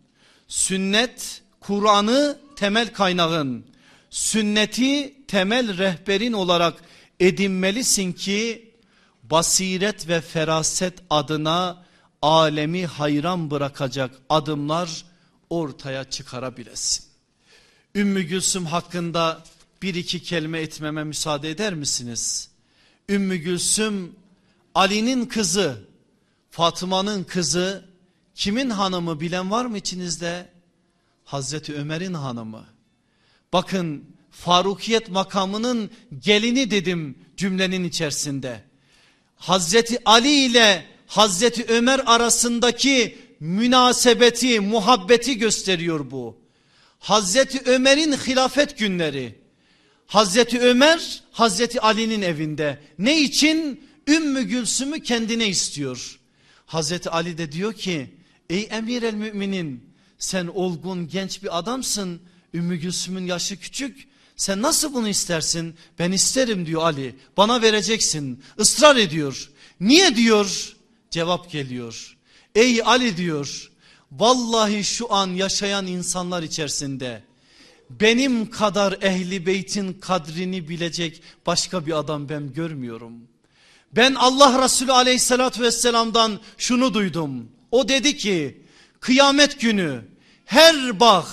sünnet Kur'an'ı temel kaynağın, sünneti temel rehberin olarak edinmelisin ki basiret ve feraset adına alemi hayran bırakacak adımlar ortaya çıkarabilesin. Ümmü Gülsüm hakkında bir iki kelime etmeme müsaade eder misiniz? Ümmü Gülsüm Ali'nin kızı, Fatıma'nın kızı, kimin hanımı bilen var mı içinizde? Hazreti Ömer'in hanımı. Bakın Farukiyet makamının gelini dedim cümlenin içerisinde. Hazreti Ali ile Hazreti Ömer arasındaki münasebeti, muhabbeti gösteriyor bu. Hazreti Ömer'in hilafet günleri. Hazreti Ömer Hazreti Ali'nin evinde. Ne için? Ümmü Gülsüm'ü kendine istiyor. Hazreti Ali de diyor ki ey emir el müminin sen olgun genç bir adamsın. Ümmü Gülsüm'ün yaşı küçük. Sen nasıl bunu istersin? Ben isterim diyor Ali. Bana vereceksin. Israr ediyor. Niye diyor? Cevap geliyor. Ey Ali diyor. Vallahi şu an yaşayan insanlar içerisinde benim kadar ehli beytin kadrini bilecek başka bir adam ben görmüyorum. Ben Allah Resulü aleyhissalatü vesselamdan şunu duydum. O dedi ki kıyamet günü her bağ,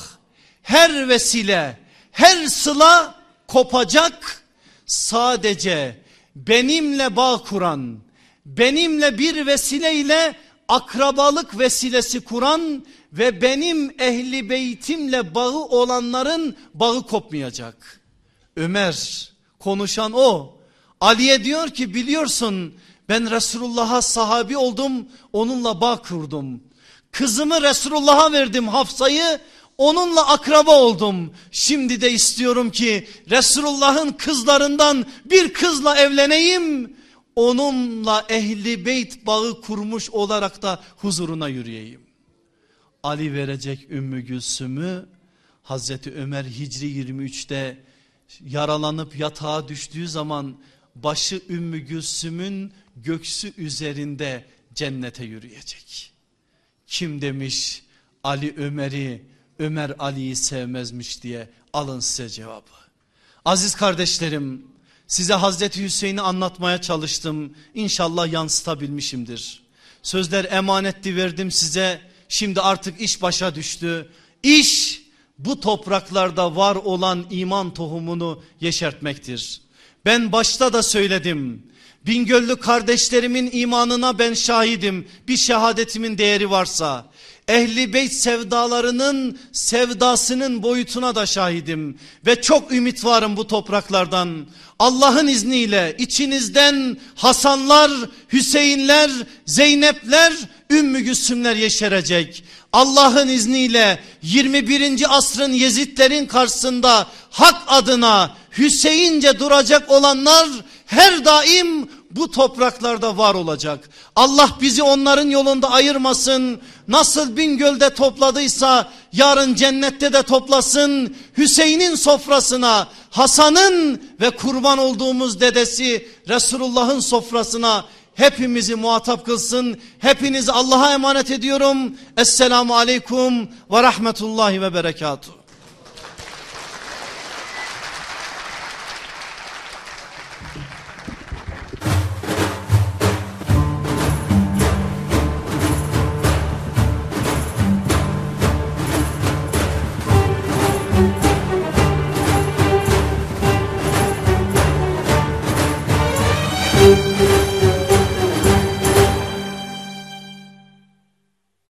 her vesile, her sıla kopacak. Sadece benimle bağ kuran, benimle bir vesileyle akrabalık vesilesi kuran ve benim ehli beytimle bağı olanların bağı kopmayacak. Ömer konuşan o. Ali'ye diyor ki biliyorsun ben Resulullah'a sahabi oldum onunla bağ kurdum. Kızımı Resulullah'a verdim Hafsa'yı onunla akraba oldum. Şimdi de istiyorum ki Resulullah'ın kızlarından bir kızla evleneyim. Onunla ehli beyt bağı kurmuş olarak da huzuruna yürüyeyim. Ali verecek Ümmü Gülsüm'ü Hazreti Ömer Hicri 23'te yaralanıp yatağa düştüğü zaman başı Ümmü Gülsüm'ün göksü üzerinde cennete yürüyecek. Kim demiş Ali Ömer'i Ömer Ali'yi sevmezmiş diye alın size cevabı. Aziz kardeşlerim size Hazreti Hüseyin'i anlatmaya çalıştım. İnşallah yansıtabilmişimdir. Sözler emanetti verdim size. Şimdi artık iş başa düştü. İş bu topraklarda var olan iman tohumunu yeşertmektir. Ben başta da söyledim. Bingöllü kardeşlerimin imanına ben şahidim. Bir şehadetimin değeri varsa. Ehli beyt sevdalarının sevdasının boyutuna da şahidim. Ve çok ümit varım bu topraklardan. Allah'ın izniyle içinizden Hasanlar, Hüseyinler, Zeynepler, Ümmü Gülsümler yeşerecek. Allah'ın izniyle 21. asrın Yezidlerin karşısında hak adına Hüseyince duracak olanlar her daim bu topraklarda var olacak. Allah bizi onların yolunda ayırmasın. Nasıl Bingöl'de topladıysa yarın cennette de toplasın. Hüseyin'in sofrasına, Hasan'ın ve kurban olduğumuz dedesi Resulullah'ın sofrasına hepimizi muhatap kılsın. Hepinizi Allah'a emanet ediyorum. Esselamu Aleyküm ve Rahmetullahi ve Berekatuhu.